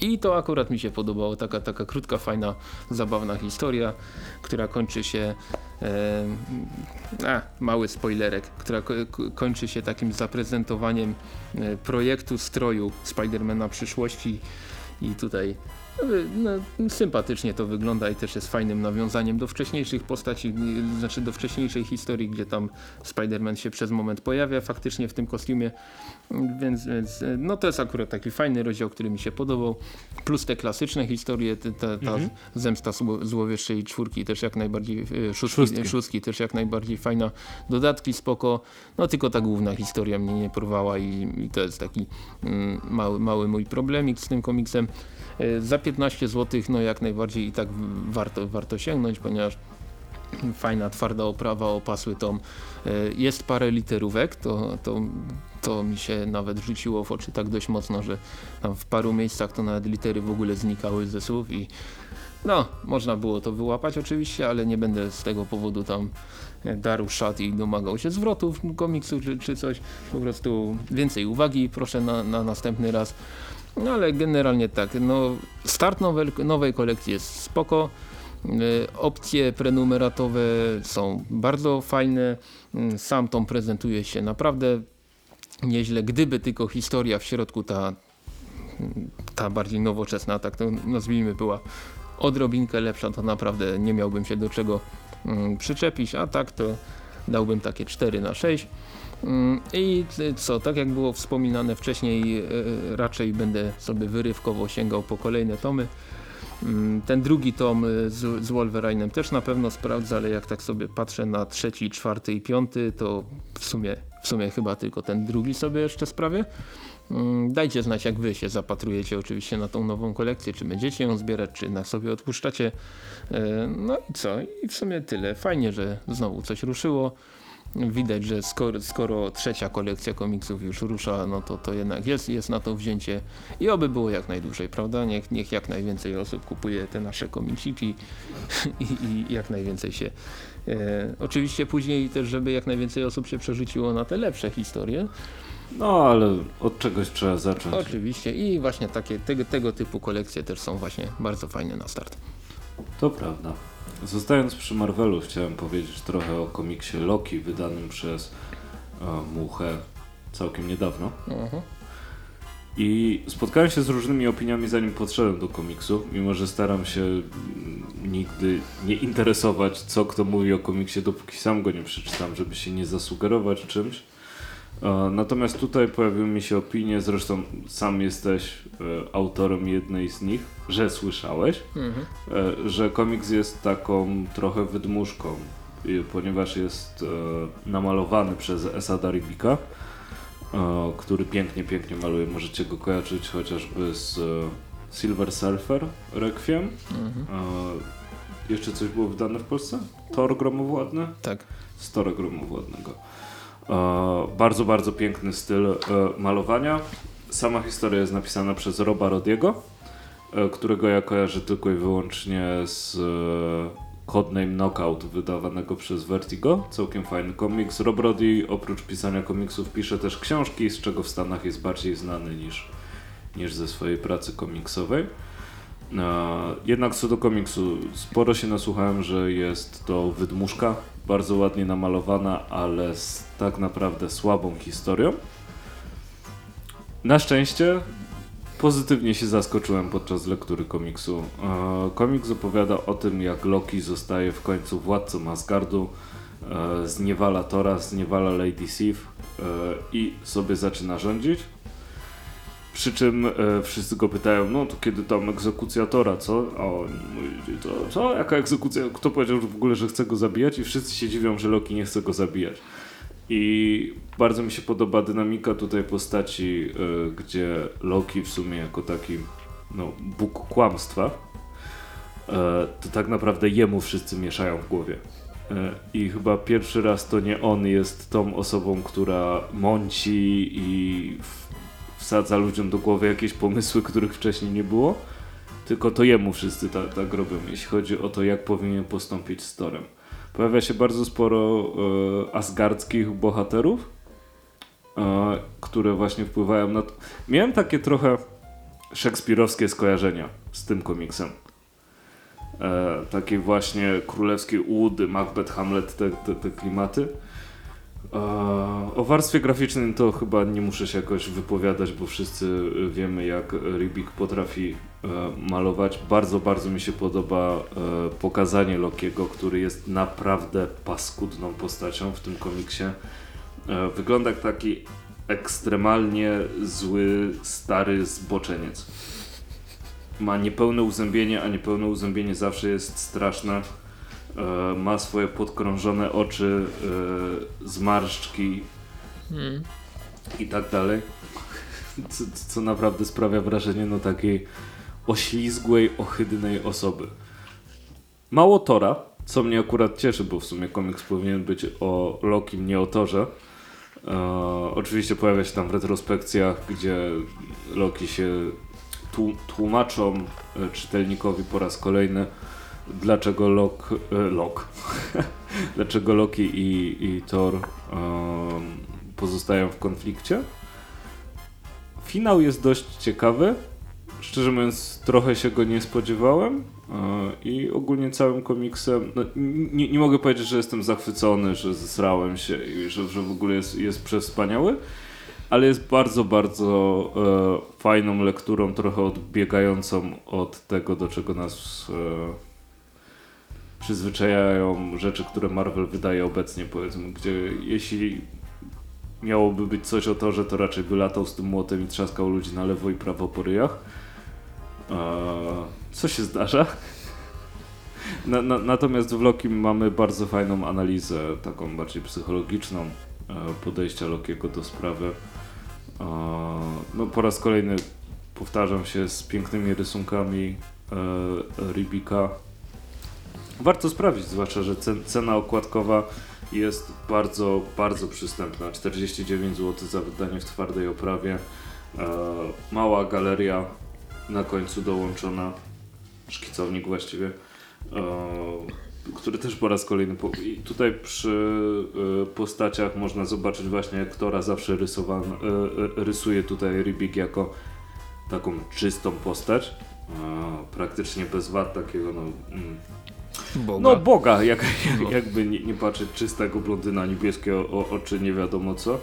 I to akurat mi się podobało, taka, taka krótka, fajna, zabawna historia, która kończy się, e, a, mały spoilerek, która ko kończy się takim zaprezentowaniem e, projektu stroju Spidermana przyszłości. I tutaj no, sympatycznie to wygląda i też jest fajnym nawiązaniem do wcześniejszych postaci, znaczy do wcześniejszej historii, gdzie tam Spider-Man się przez moment pojawia faktycznie w tym kostiumie, więc, więc no to jest akurat taki fajny rozdział, który mi się podobał, plus te klasyczne historie, ta, ta mhm. zemsta złowieszczej czwórki też jak najbardziej, e, szóstki, szóstki. szóstki też jak najbardziej fajna, dodatki spoko, no tylko ta główna historia mnie nie porwała i, i to jest taki mm, mały, mały mój problemik z tym komiksem. E, za 15 zł no jak najbardziej i tak warto, warto sięgnąć, ponieważ fajna, twarda oprawa, opasły tom. E, jest parę literówek, to, to, to mi się nawet rzuciło w oczy tak dość mocno, że w paru miejscach to nawet litery w ogóle znikały ze słów i no, można było to wyłapać oczywiście, ale nie będę z tego powodu tam darł szat i domagał się zwrotów komiksu czy, czy coś. Po prostu więcej uwagi proszę na, na następny raz. No ale generalnie tak, no start nowej, nowej kolekcji jest spoko. Y, opcje prenumeratowe są bardzo fajne. Y, sam tom prezentuje się naprawdę nieźle. Gdyby tylko historia w środku ta, ta bardziej nowoczesna, tak to nazwijmy, była odrobinkę lepsza, to naprawdę nie miałbym się do czego mm, przyczepić, a tak to dałbym takie 4 na 6. Mm, I co, tak jak było wspominane wcześniej, e, raczej będę sobie wyrywkowo sięgał po kolejne tomy. Mm, ten drugi tom z, z Wolverine'em też na pewno sprawdza, ale jak tak sobie patrzę na trzeci, czwarty i piąty, to w sumie, w sumie chyba tylko ten drugi sobie jeszcze sprawię. Mm, dajcie znać jak wy się zapatrujecie oczywiście na tą nową kolekcję, czy będziecie ją zbierać, czy na sobie odpuszczacie. No i co? I w sumie tyle. Fajnie, że znowu coś ruszyło widać, że skoro, skoro, trzecia kolekcja komiksów już rusza, no to, to jednak jest, jest na to wzięcie i oby było jak najdłużej, prawda? Niech, niech jak najwięcej osób kupuje te nasze komiksiki i, i jak najwięcej się... E, oczywiście później też, żeby jak najwięcej osób się przerzuciło na te lepsze historie. No, ale od czegoś trzeba zacząć. Oczywiście i właśnie takie tego, tego typu kolekcje też są właśnie bardzo fajne na start. To prawda. Zostając przy Marvelu, chciałem powiedzieć trochę o komiksie Loki wydanym przez e, Muchę całkiem niedawno. Mhm. I spotkałem się z różnymi opiniami zanim podszedłem do komiksu, mimo że staram się nigdy nie interesować, co kto mówi o komiksie, dopóki sam go nie przeczytam, żeby się nie zasugerować czymś. E, natomiast tutaj pojawiły mi się opinie, zresztą sam jesteś e, autorem jednej z nich, że słyszałeś, mhm. E, że komiks jest taką trochę wydmuszką, ponieważ jest namalowany przez Esada Ribika, który pięknie, pięknie maluje. Możecie go kojarzyć chociażby z Silver Surfer Requiem. Mhm. Jeszcze coś było wydane w Polsce? Tor Gromowładny? Tak. Z Tora Gromowładnego. E, bardzo, bardzo piękny styl e, malowania. Sama historia jest napisana przez Roba Rodiego, e, którego ja kojarzę tylko i wyłącznie z Codename Knockout wydawanego przez Vertigo. Całkiem fajny komiks. Rob Roddy oprócz pisania komiksów pisze też książki, z czego w Stanach jest bardziej znany niż, niż ze swojej pracy komiksowej. Jednak co do komiksu, sporo się nasłuchałem, że jest to wydmuszka, bardzo ładnie namalowana, ale z tak naprawdę słabą historią. Na szczęście pozytywnie się zaskoczyłem podczas lektury komiksu. Komiks opowiada o tym, jak Loki zostaje w końcu władcą Asgardu, e, zniewala Tora, zniewala Lady Sif e, i sobie zaczyna rządzić. Przy czym e, wszyscy go pytają, no to kiedy tam egzekucja Tora, co? A on mówi, to co? Jaka egzekucja? Kto powiedział że w ogóle, że chce go zabijać? I wszyscy się dziwią, że Loki nie chce go zabijać. I bardzo mi się podoba dynamika tutaj postaci, y, gdzie Loki w sumie jako taki no, Bóg kłamstwa, e, to tak naprawdę jemu wszyscy mieszają w głowie. E, I chyba pierwszy raz to nie on jest tą osobą, która mąci i wsadza ludziom do głowy jakieś pomysły, których wcześniej nie było, tylko to jemu wszyscy ta, tak robią, jeśli chodzi o to, jak powinien postąpić z Torem. Pojawia się bardzo sporo e, asgardzkich bohaterów, e, które właśnie wpływają na to. Miałem takie trochę szekspirowskie skojarzenia z tym komiksem. E, takie właśnie królewskie ułudy, Macbeth, Hamlet, te, te, te klimaty. O warstwie graficznej to chyba nie muszę się jakoś wypowiadać, bo wszyscy wiemy jak Rybik potrafi e, malować. Bardzo, bardzo mi się podoba e, pokazanie Lokiego, który jest naprawdę paskudną postacią w tym komiksie. E, wygląda jak taki ekstremalnie zły, stary zboczeniec. Ma niepełne uzębienie, a niepełne uzębienie zawsze jest straszne. E, ma swoje podkrążone oczy, e, zmarszczki Hmm. i tak dalej. Co, co naprawdę sprawia wrażenie no takiej oślizgłej, ohydnej osoby. Mało Tora, co mnie akurat cieszy, bo w sumie komiks powinien być o Lokim, nie o Torze. E, oczywiście pojawia się tam w retrospekcjach, gdzie Loki się tłu- tłumaczą czytelnikowi po raz kolejny, dlaczego Lok, e, Lok, dlaczego Loki i, i Thor em, pozostają w konflikcie. Finał jest dość ciekawy. Szczerze mówiąc, trochę się go nie spodziewałem e, i ogólnie całym komiksem no, nie, nie mogę powiedzieć, że jestem zachwycony, że zesrałem się i że, że w ogóle jest, jest przewspaniały, ale jest bardzo, bardzo e, fajną lekturą, trochę odbiegającą od tego, do czego nas e, przyzwyczajają rzeczy, które Marvel wydaje obecnie, powiedzmy, gdzie jeśli miałoby być coś o to, że to raczej by latał z tym młotem i trzaskał ludzi na lewo i prawo po ryjach. Eee, co się zdarza? Na, na, natomiast w Loki mamy bardzo fajną analizę, taką bardziej psychologiczną e, podejścia Lokiego do sprawy. Eee, no po raz kolejny powtarzam się z pięknymi rysunkami e, Ribika. Warto sprawdzić, zwłaszcza, że cen, cena okładkowa jest bardzo, bardzo przystępna. 49 zł za wydanie w twardej oprawie. E, mała galeria na końcu dołączona, szkicownik właściwie, e, który też po raz kolejny. Po... I tutaj przy e, postaciach można zobaczyć właśnie, jak Tora zawsze e, e, rysuje tutaj Rybik jako taką czystą postać. Praktycznie bez wad takiego no, mm, Boga. no Boga, jak, No. jakby nie, nie patrzeć czystego blondyna, niebieskie o, o, oczy, nie wiadomo co.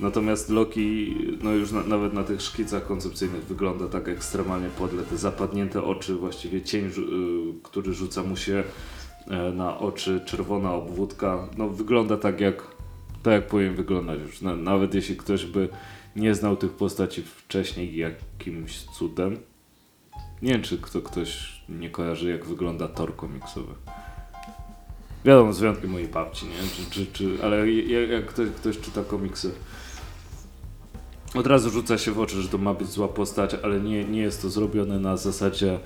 Natomiast Loki, no już na, nawet na tych szkicach koncepcyjnych wygląda tak ekstremalnie podle. Te zapadnięte oczy, właściwie cień, y, który rzuca mu się e, na oczy, czerwona obwódka, no wygląda tak jak, tak jak powinien wyglądać już. Na, nawet jeśli ktoś by nie znał tych postaci wcześniej jakimś cudem. Nie wiem, czy kto, ktoś nie kojarzy, jak wygląda Thor komiksowy. Wiadomo, z wyjątkiem mojej babci, nie? Czy, czy, czy, ale jak, jak ktoś, ktoś czyta komiksy, od razu rzuca się w oczy, że to ma być zła postać, ale nie, nie jest to zrobione na zasadzie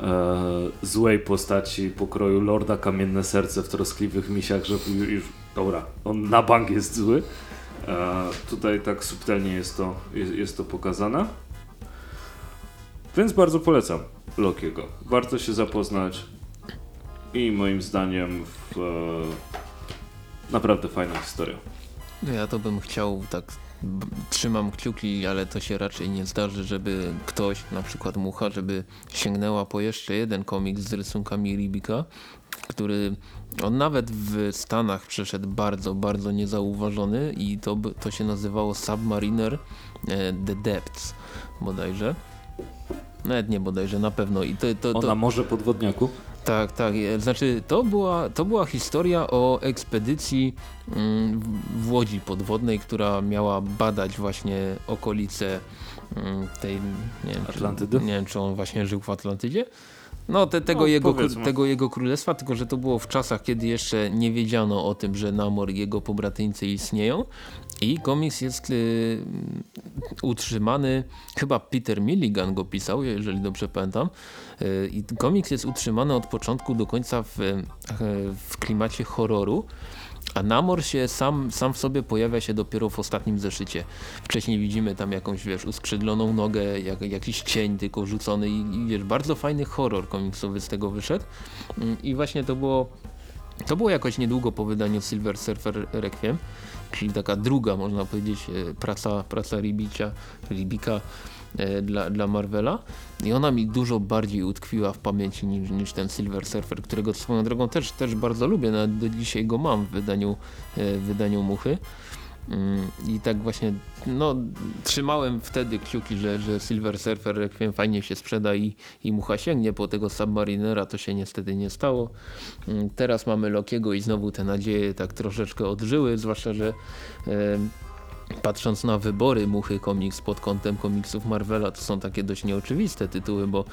e, złej postaci pokroju Lorda Kamienne Serce w troskliwych misiach, że już, już dobra, on na bank jest zły. E, tutaj tak subtelnie jest to, jest, jest to pokazane. Więc bardzo polecam Lokiego. Warto się zapoznać i moim zdaniem w, e, naprawdę fajna historia. No Ja to bym chciał tak trzymam kciuki, ale to się raczej nie zdarzy, żeby ktoś, na przykład Mucha, żeby sięgnęła po jeszcze jeden komiks z rysunkami Ribika, który on nawet w Stanach przeszedł bardzo, bardzo niezauważony i to, to się nazywało Submariner e, The Depths bodajże. Nawet nie bodajże, na pewno. I to, to, to, Ona może podwodniaku? tak, tak. e, Znaczy, to była, to była historia o ekspedycji mm, w- łodzi podwodnej, która miała badać właśnie okolice mm, tej, nie wiem, Atlantydy? Czy, nie wiem, czy on właśnie żył w Atlantydzie, No, te, tego, No, jego, tego jego królestwa, tylko że to było w czasach, kiedy jeszcze nie wiedziano o tym, że Namor i jego pobratyńcy istnieją. I komiks jest y, utrzymany, chyba Peter Milligan go pisał, jeżeli dobrze pamiętam. Y, I komiks jest utrzymany od początku do końca w, y, w klimacie horroru. A Namor się sam, sam w sobie pojawia się dopiero w ostatnim zeszycie. Wcześniej widzimy tam jakąś, wiesz, uskrzydloną nogę, jak, jakiś cień tylko rzucony i, i wiesz, bardzo fajny horror komiksowy z tego wyszedł. Mm, I właśnie to było, to było jakoś niedługo po wydaniu Silver Surfer Requiem, czyli taka druga, można powiedzieć, e, praca, praca Ribicia, Ribika dla, dla Marvela i ona mi dużo bardziej utkwiła w pamięci niż, niż ten Silver Surfer, którego swoją drogą też, też bardzo lubię, nawet do dzisiaj go mam w wydaniu, e, w wydaniu Muchy. Mm, I tak właśnie, no, trzymałem wtedy kciuki, że, że Silver Surfer Requiem fajnie się sprzeda i, i mucha sięgnie po tego Submarinera, to się niestety nie stało. Mm, Teraz mamy Lokiego i znowu te nadzieje tak troszeczkę odżyły, zwłaszcza, że patrząc na wybory Muchy Comics pod kątem komiksów Marvela, to są takie dość nieoczywiste tytuły, bo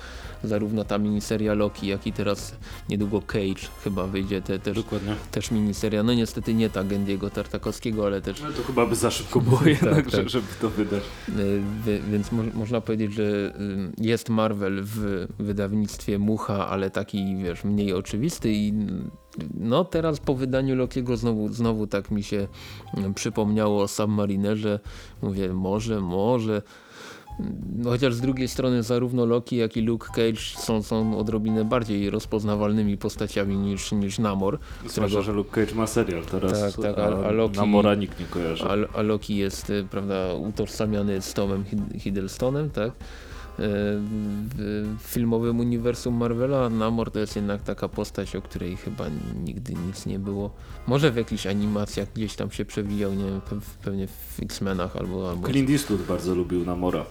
zarówno ta miniseria Loki, jak i teraz niedługo Cage chyba wyjdzie te, też, Dokładnie. też miniseria, no niestety nie ta Gendiego Tartakowskiego, ale też No to chyba by za szybko było jednak, tak. że- żeby to wydać. Y, wi- Więc mo można powiedzieć, że y, jest Marvel w wydawnictwie Mucha, ale taki wiesz, mniej oczywisty i no teraz po wydaniu Lokiego znowu, znowu tak mi się mm, przypomniało o Submarinerze. Mówię, może, może. No, chociaż z drugiej strony zarówno Loki, jak i Luke Cage są, są odrobinę bardziej rozpoznawalnymi postaciami niż, niż Namor. Zwłaszcza, że Luke Cage ma serial teraz, Tak, tak, a- a Loki- Namora nikt nie kojarzy. A, a Loki jest y, prawda, utożsamiany z Tomem Hid- Hiddlestonem, tak? Y, W filmowym uniwersum Marvela Namor to jest jednak taka postać, o której chyba nigdy nic nie było. Może w jakichś animacjach gdzieś tam się przewijał, nie wiem, pe- pewnie w X-Menach albo... albo... Clint Eastwood bardzo lubił Namora.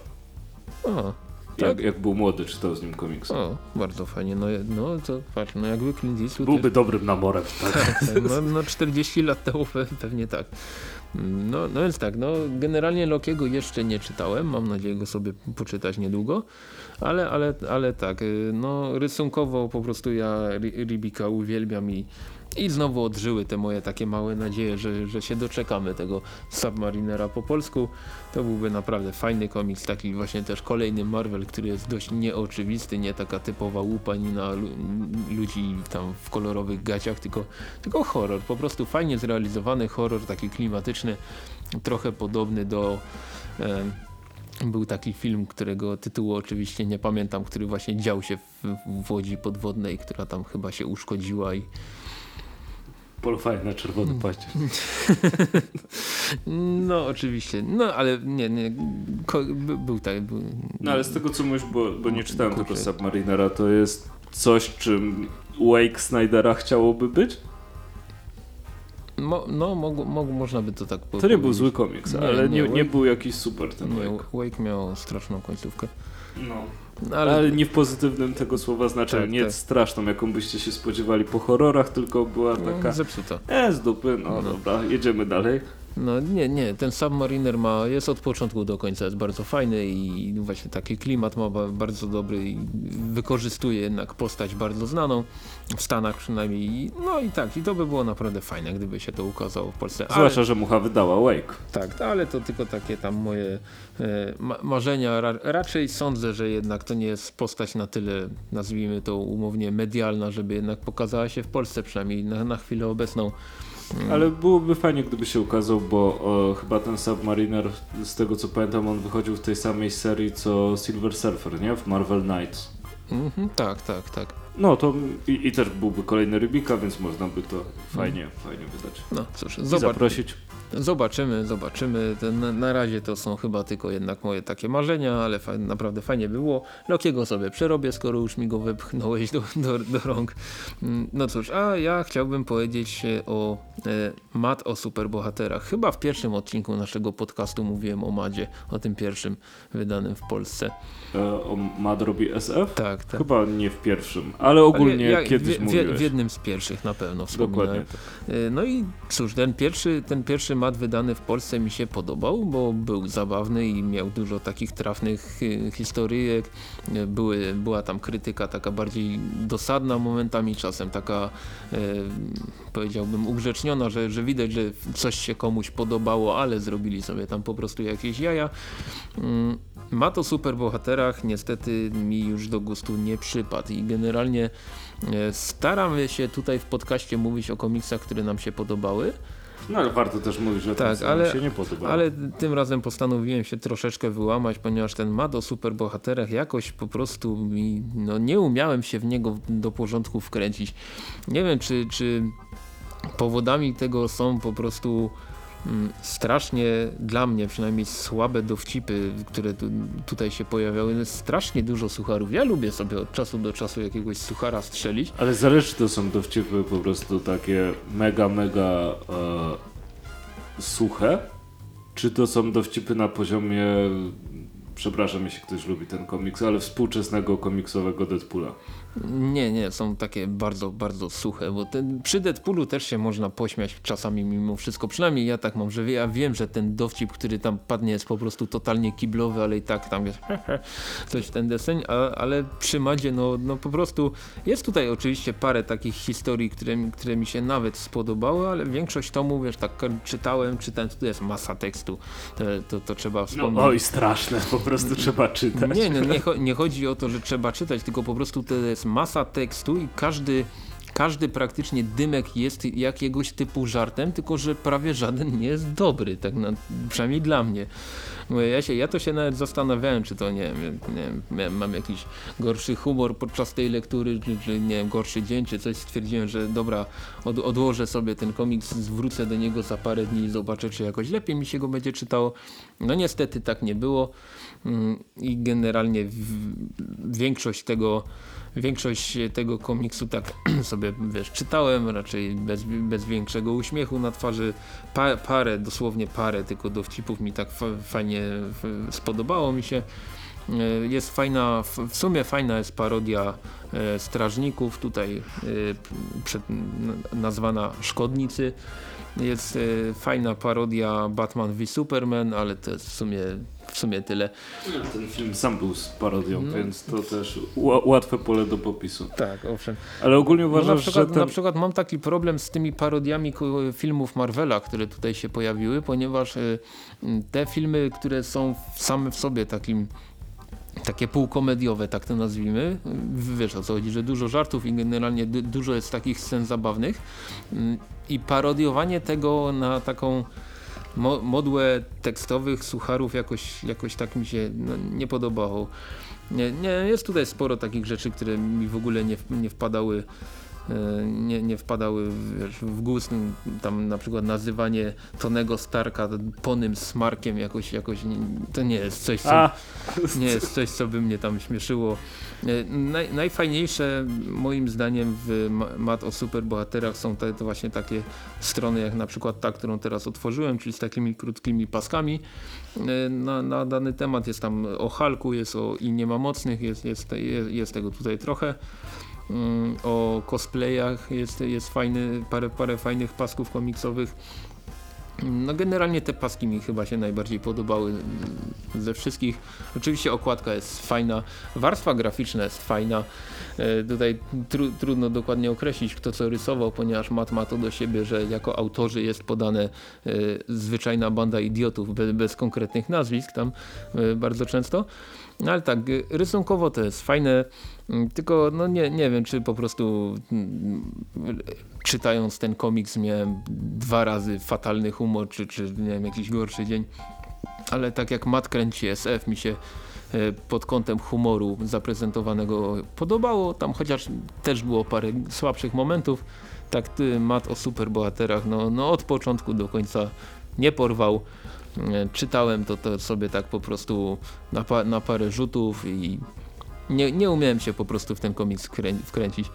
O, Jak, tak? jak był młody, czytał z nim komiks. O, bardzo fajnie. No, no to patrz, no jakby Clint Eastwood... Byłby dobrym Namorem. Tak. Tak, no, no 40 lat temu pe- pewnie tak. No, no więc tak, no generalnie Lokiego jeszcze nie czytałem, mam nadzieję go sobie poczytać niedługo, ale, ale, ale tak, y, no rysunkowo po prostu ja Ri- Ribika uwielbiam i, i znowu odżyły te moje takie małe nadzieje, że, że się doczekamy tego Submarinera po polsku. To byłby naprawdę fajny komiks, taki właśnie też kolejny Marvel, który jest dość nieoczywisty, nie taka typowa łupanina lu ludzi tam w kolorowych gaciach, tylko, tylko horror, po prostu fajnie zrealizowany horror, taki klimatyczny, trochę podobny do... em, był taki film, którego tytułu oczywiście nie pamiętam, który właśnie dział się w, w łodzi podwodnej, która tam chyba się uszkodziła i Polfajne na czerwony paździerz. no oczywiście, no ale nie, nie ko, by, był tak, był, No ale z tego co mówisz, bo, bo nie czytałem Kurczę. tego Submarinera, to jest coś, czym Wake Snydera chciałoby być? mo, no mogło, mogło, można by to tak To nie powiedzieć. był zły komiks, Nie, ale nie, nie, nie Wake- był jakiś super ten Nie, Wake. Wake miał straszną końcówkę. No. No, Ale, ale, nie w pozytywnym tego słowa znaczeniu, Tak, nie tak. straszną, jaką byście się spodziewali po horrorach, tylko była no, taka, zepsuta. e z dupy, no, No. dobra, jedziemy dalej. No nie, nie, ten Submariner ma, jest od początku do końca, jest bardzo fajny i właśnie taki klimat ma ba- bardzo dobry i wykorzystuje jednak postać bardzo znaną, w Stanach przynajmniej. No i tak, i to by było naprawdę fajne, gdyby się to ukazało w Polsce. Ale, Zwłaszcza, że Mucha wydała Wake. tak, ale to tylko takie tam moje e, ma marzenia. Ra raczej sądzę, że jednak to nie jest postać na tyle, nazwijmy to umownie, medialna, żeby jednak pokazała się w Polsce, przynajmniej na, na chwilę obecną. Mm. Ale byłoby fajnie, gdyby się ukazał, bo o, chyba ten Submariner, z tego co pamiętam, on wychodził w tej samej serii co Silver Surfer, nie? W Marvel Knights. Mhm, tak, tak, tak. No to i, i też byłby kolejny Rybika, więc można by to fajnie, fajnie wydać. No cóż, I zobacz, zaprosić. Zobaczymy, zobaczymy. Na, na razie to są chyba tylko jednak moje takie marzenia, ale fa naprawdę fajnie było. Lokiego sobie przerobię, skoro już mi go wepchnąłeś do, do, do rąk. Mm, No cóż, a ja chciałbym powiedzieć o e, Mad o superbohaterach. Chyba w pierwszym odcinku naszego podcastu mówiłem o Madzie, o tym pierwszym wydanym w Polsce. E, o Mad robi SF? Tak, tak. Chyba nie w pierwszym, Ale ogólnie Ale ja- kiedyś w, w, mówiłeś. w jednym z pierwszych na pewno wspominałem. Dokładnie tak. E, No i cóż, ten pierwszy, ten pierwszy wydany w Polsce mi się podobał, bo był zabawny i miał dużo takich trafnych e, historyjek. E, Były, była tam krytyka taka bardziej dosadna momentami, czasem taka e, powiedziałbym ugrzeczniona, że, że widać, że coś się komuś podobało, ale zrobili sobie tam po prostu jakieś jaja. Mm, Mat o superbohaterach niestety mi już do gustu nie przypadł i generalnie staramy się tutaj w podcaście mówić o komiksach, które nam się podobały, No ale warto też mówić o Tak, tym, ale- się nie podobało. ale tym razem postanowiłem się troszeczkę wyłamać, ponieważ ten mat o superbohaterach jakoś po prostu mi, no nie umiałem się w niego do porządku wkręcić. Nie wiem, czy, czy powodami tego są po prostu strasznie dla mnie przynajmniej słabe dowcipy, które tu, tutaj się pojawiały. Jest strasznie dużo sucharów. Ja lubię sobie od czasu do czasu jakiegoś suchara strzelić. Ale zależy, to są dowcipy po prostu takie mega, mega e, suche, czy to są dowcipy na poziomie, przepraszam, jeśli ktoś lubi ten komiks, ale współczesnego komiksowego Deadpoola. Nie, nie, są takie bardzo, bardzo suche, bo ten, przy Deadpoolu też się można pośmiać czasami mimo wszystko, przynajmniej ja tak mam, że ja wiem, że ten dowcip, który tam padnie jest po prostu totalnie kiblowy, ale i tak tam jest coś w ten deseń, a, ale przy Madzie no, no po prostu jest tutaj oczywiście parę takich historii, które, mi- które mi się nawet spodobały, ale większość tomu, wiesz, tak czytałem, czytałem, tu jest masa tekstu, to, to, to trzeba No, wspomnieć. oj, straszne, po prostu trzeba czytać. Nie, nie, nie, nie chodzi o to, że trzeba czytać, tylko po prostu to jest masa tekstu i każdy, każdy praktycznie dymek jest jakiegoś typu żartem, tylko że prawie żaden nie jest dobry, tak na, przynajmniej dla mnie. Ja, się, ja to się nawet zastanawiałem, czy to nie wiem, nie mam jakiś gorszy humor podczas tej lektury, czy, czy nie wiem, gorszy dzień, czy coś. Stwierdziłem, że dobra, od, odłożę sobie ten komiks, wrócę do niego za parę dni i zobaczę, czy jakoś lepiej mi się go będzie czytało. No niestety tak nie było. Mm, i generalnie w, większość tego większość tego komiksu tak sobie wiesz, czytałem raczej bez, bez większego uśmiechu na twarzy. Pa, parę, dosłownie parę tylko dowcipów mi tak fa, fajnie spodobało mi się. E, jest fajna, w sumie fajna jest parodia e, strażników tutaj e, przed, nazwana Szkodnicy. Jest fajna parodia Batman v Superman, ale to jest w sumie, w sumie tyle. Ten film sam był z parodią, No. więc to też ła- łatwe pole do popisu. Tak, owszem. Ale ogólnie No na, uważasz, przykład, że ten... na przykład mam taki problem z tymi parodiami filmów Marvela, które tutaj się pojawiły, ponieważ y, te filmy, które są same w sobie takim takie półkomediowe, tak to nazwijmy. Wiesz o co chodzi, że dużo żartów i generalnie du dużo jest takich scen zabawnych Mm, i parodiowanie tego na taką mo modłę tekstowych sucharów jakoś, jakoś tak mi się no, nie podobało. Nie, nie, jest tutaj sporo takich rzeczy, które mi w ogóle nie, nie wpadały nie, nie wpadały wiesz, w gust, tam na przykład nazywanie Tonego Starka ponym smarkiem jakoś, jakoś nie, to nie jest coś, co, A, nie jest coś, co by mnie tam śmieszyło. E, Naj, najfajniejsze moim zdaniem w ma- mat o superbohaterach są te, to właśnie takie strony jak na przykład ta, którą teraz otworzyłem, czyli z takimi krótkimi paskami e, na, na dany temat. Jest tam o Hulku, jest o I nie ma mocnych, jest, jest, jest, jest tego tutaj trochę. Mm, O cosplayach jest, jest fajny, parę, parę fajnych pasków komiksowych. No generalnie te paski mi chyba się najbardziej podobały mm, ze wszystkich. Oczywiście okładka jest fajna, warstwa graficzna jest fajna. E, tutaj tru, trudno dokładnie określić kto co rysował, ponieważ Mat ma to do siebie, że jako autorzy jest podane e, zwyczajna banda idiotów bez, bez konkretnych nazwisk tam e, bardzo często. No ale tak, rysunkowo to jest fajne, tylko no nie, nie wiem, czy po prostu mm, czytając ten komiks miałem dwa razy fatalny humor, czy, czy nie wiem, jakiś gorszy dzień. Ale tak jak Matt kręci SF mi się e, pod kątem humoru zaprezentowanego podobało, tam chociaż też było parę słabszych momentów, tak ty Matt o superbohaterach, no, no od początku do końca nie porwał. E, Czytałem to, to sobie tak po prostu na, pa, na parę rzutów i nie, nie umiałem się po prostu w ten komiks wkrę, wkręcić.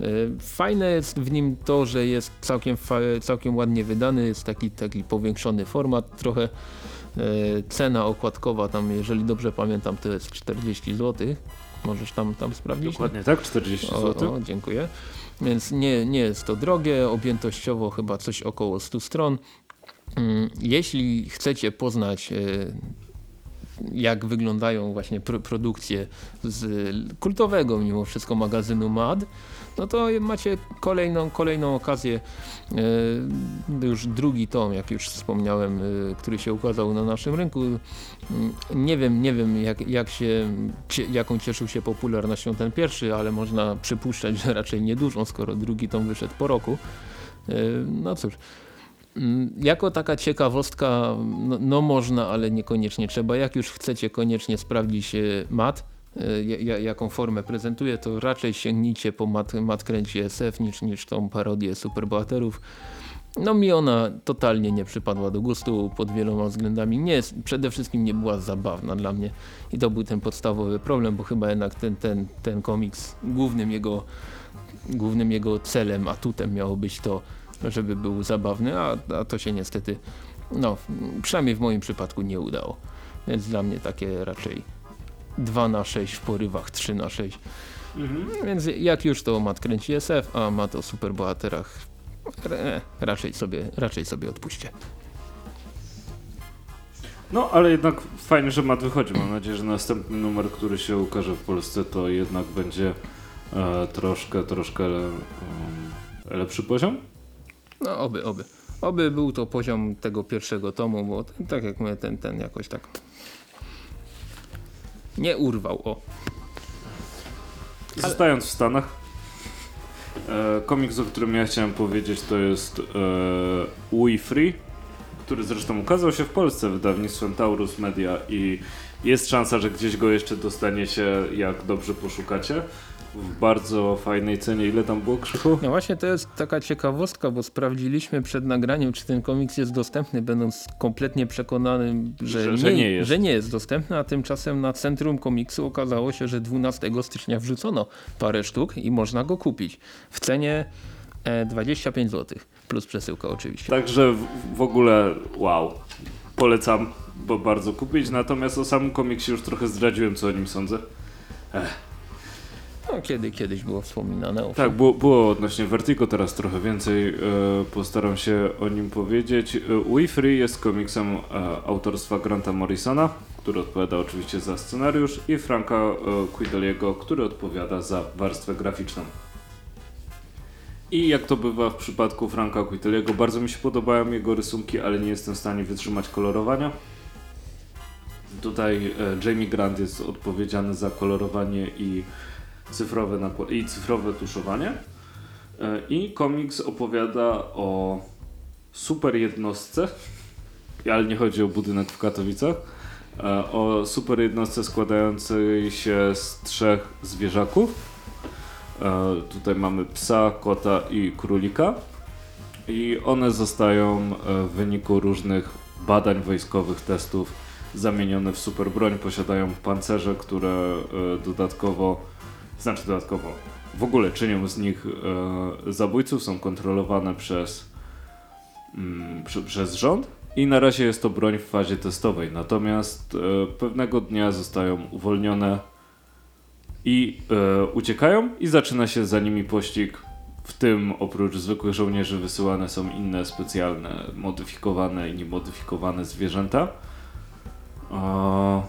E, Fajne jest w nim to, że jest całkiem, całkiem ładnie wydany, jest taki, taki powiększony format trochę. E, Cena okładkowa tam, jeżeli dobrze pamiętam, to jest 40 zł. Możesz tam, tam sprawdzić? Dokładnie tak, 40 o, zł. O, dziękuję. Więc nie, nie jest to drogie, objętościowo chyba coś około 100 stron. Mm, jeśli chcecie poznać e, jak wyglądają właśnie pro produkcje z kultowego mimo wszystko magazynu MAD, no to macie kolejną, kolejną okazję, e, już drugi tom, jak już wspomniałem, e, który się ukazał na naszym rynku. Mm, nie wiem, nie wiem jak, jak się, jaką cieszył się popularnością ten pierwszy, ale można przypuszczać, że raczej niedużą, skoro drugi tom wyszedł po roku. E, no cóż, jako taka ciekawostka, no, no, można, ale niekoniecznie trzeba. Jak już chcecie koniecznie sprawdzić mat, jaką formę prezentuje, to raczej sięgnijcie po mat, mat kręci SF niż, niż tą parodię superbohaterów. No mi ona totalnie nie przypadła do gustu pod wieloma względami. Nie, przede wszystkim nie była zabawna dla mnie i to był ten podstawowy problem, bo chyba jednak ten, ten, ten komiks, głównym jego, głównym jego celem, atutem miało być to, żeby był zabawny, a, a to się niestety, no przynajmniej w moim przypadku nie udało. Więc dla mnie takie raczej 2 na 6 w porywach, 3 na 6. Mhm. Więc jak już to Mat kręci SF, a Mat o superbohaterach raczej, sobie, raczej sobie odpuśćcie. No, ale jednak fajnie, że Mat wychodzi. Mam nadzieję, że następny numer, który się ukaże w Polsce, to jednak będzie e, troszkę, troszkę e, lepszy poziom. No, oby, oby. Oby był to poziom tego pierwszego tomu, bo ten, tak jak mówię, ten, ten jakoś tak nie urwał, o. Zostając w Stanach, e, komiks, o którym ja chciałem powiedzieć, to jest e, We Free, który zresztą ukazał się w Polsce wydawnictwem Taurus Media i jest szansa, że gdzieś go jeszcze dostaniecie, jak dobrze poszukacie w bardzo fajnej cenie. Ile tam było krzyku? No właśnie to jest taka ciekawostka, bo sprawdziliśmy przed nagraniem, czy ten komiks jest dostępny, będąc kompletnie przekonanym, że, że, że, nie, jest. że nie jest dostępny, a tymczasem na centrum komiksu okazało się, że 12 stycznia wrzucono parę sztuk i można go kupić w cenie 25 zł, plus przesyłka oczywiście. Także w, w ogóle wow, polecam, bo bardzo kupić, natomiast o samym komiksie już trochę zdradziłem, co o nim sądzę. Ech. No, kiedy, kiedyś było wspominane. Tak, było, było odnośnie Vertigo, teraz trochę więcej e, postaram się o nim powiedzieć. E, We Free jest komiksem e, autorstwa Granta Morrisona, który odpowiada oczywiście za scenariusz i Franka e, który odpowiada za warstwę graficzną. I jak to bywa w przypadku Franka Quiteliego, bardzo mi się podobają jego rysunki, ale nie jestem w stanie wytrzymać kolorowania. Tutaj e, Jamie Grant jest odpowiedzialny za kolorowanie i cyfrowe i cyfrowe tuszowanie. E, I komiks opowiada o super jednostce, ale nie chodzi o budynek w Katowicach, e, o super jednostce składającej się z trzech zwierzaków. E, tutaj mamy psa, kota i królika. I one zostają w wyniku różnych badań wojskowych, testów zamienione w super broń. Posiadają pancerze, które dodatkowo znaczy dodatkowo w ogóle czynią z nich e, zabójców, są kontrolowane przez, mm, przy, przez rząd i na razie jest to broń w fazie testowej. Natomiast e, pewnego dnia zostają uwolnione i e, uciekają i zaczyna się za nimi pościg. W tym oprócz zwykłych żołnierzy wysyłane są inne specjalne, modyfikowane i niemodyfikowane zwierzęta. E,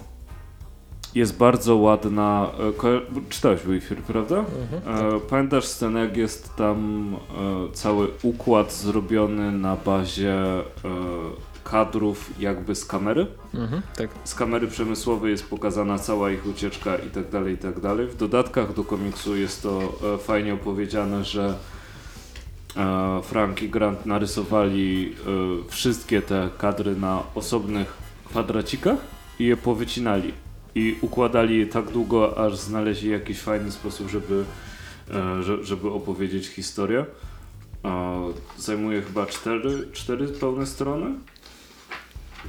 jest bardzo ładna. E, czytałeś Wayfair, prawda? Mhm. E, pamiętasz scenę, jak jest tam e, cały układ zrobiony na bazie kadrów jakby z kamery. Mhm, tak. Z kamery przemysłowej jest pokazana cała ich ucieczka i tak dalej, i tak dalej. W dodatkach do komiksu jest to fajnie opowiedziane, że Frank i Grant narysowali wszystkie te kadry na osobnych kwadracikach i je powycinali i układali tak długo, aż znaleźli jakiś fajny sposób, żeby, e, żeby opowiedzieć historię. Zajmuje chyba cztery, cztery pełne strony?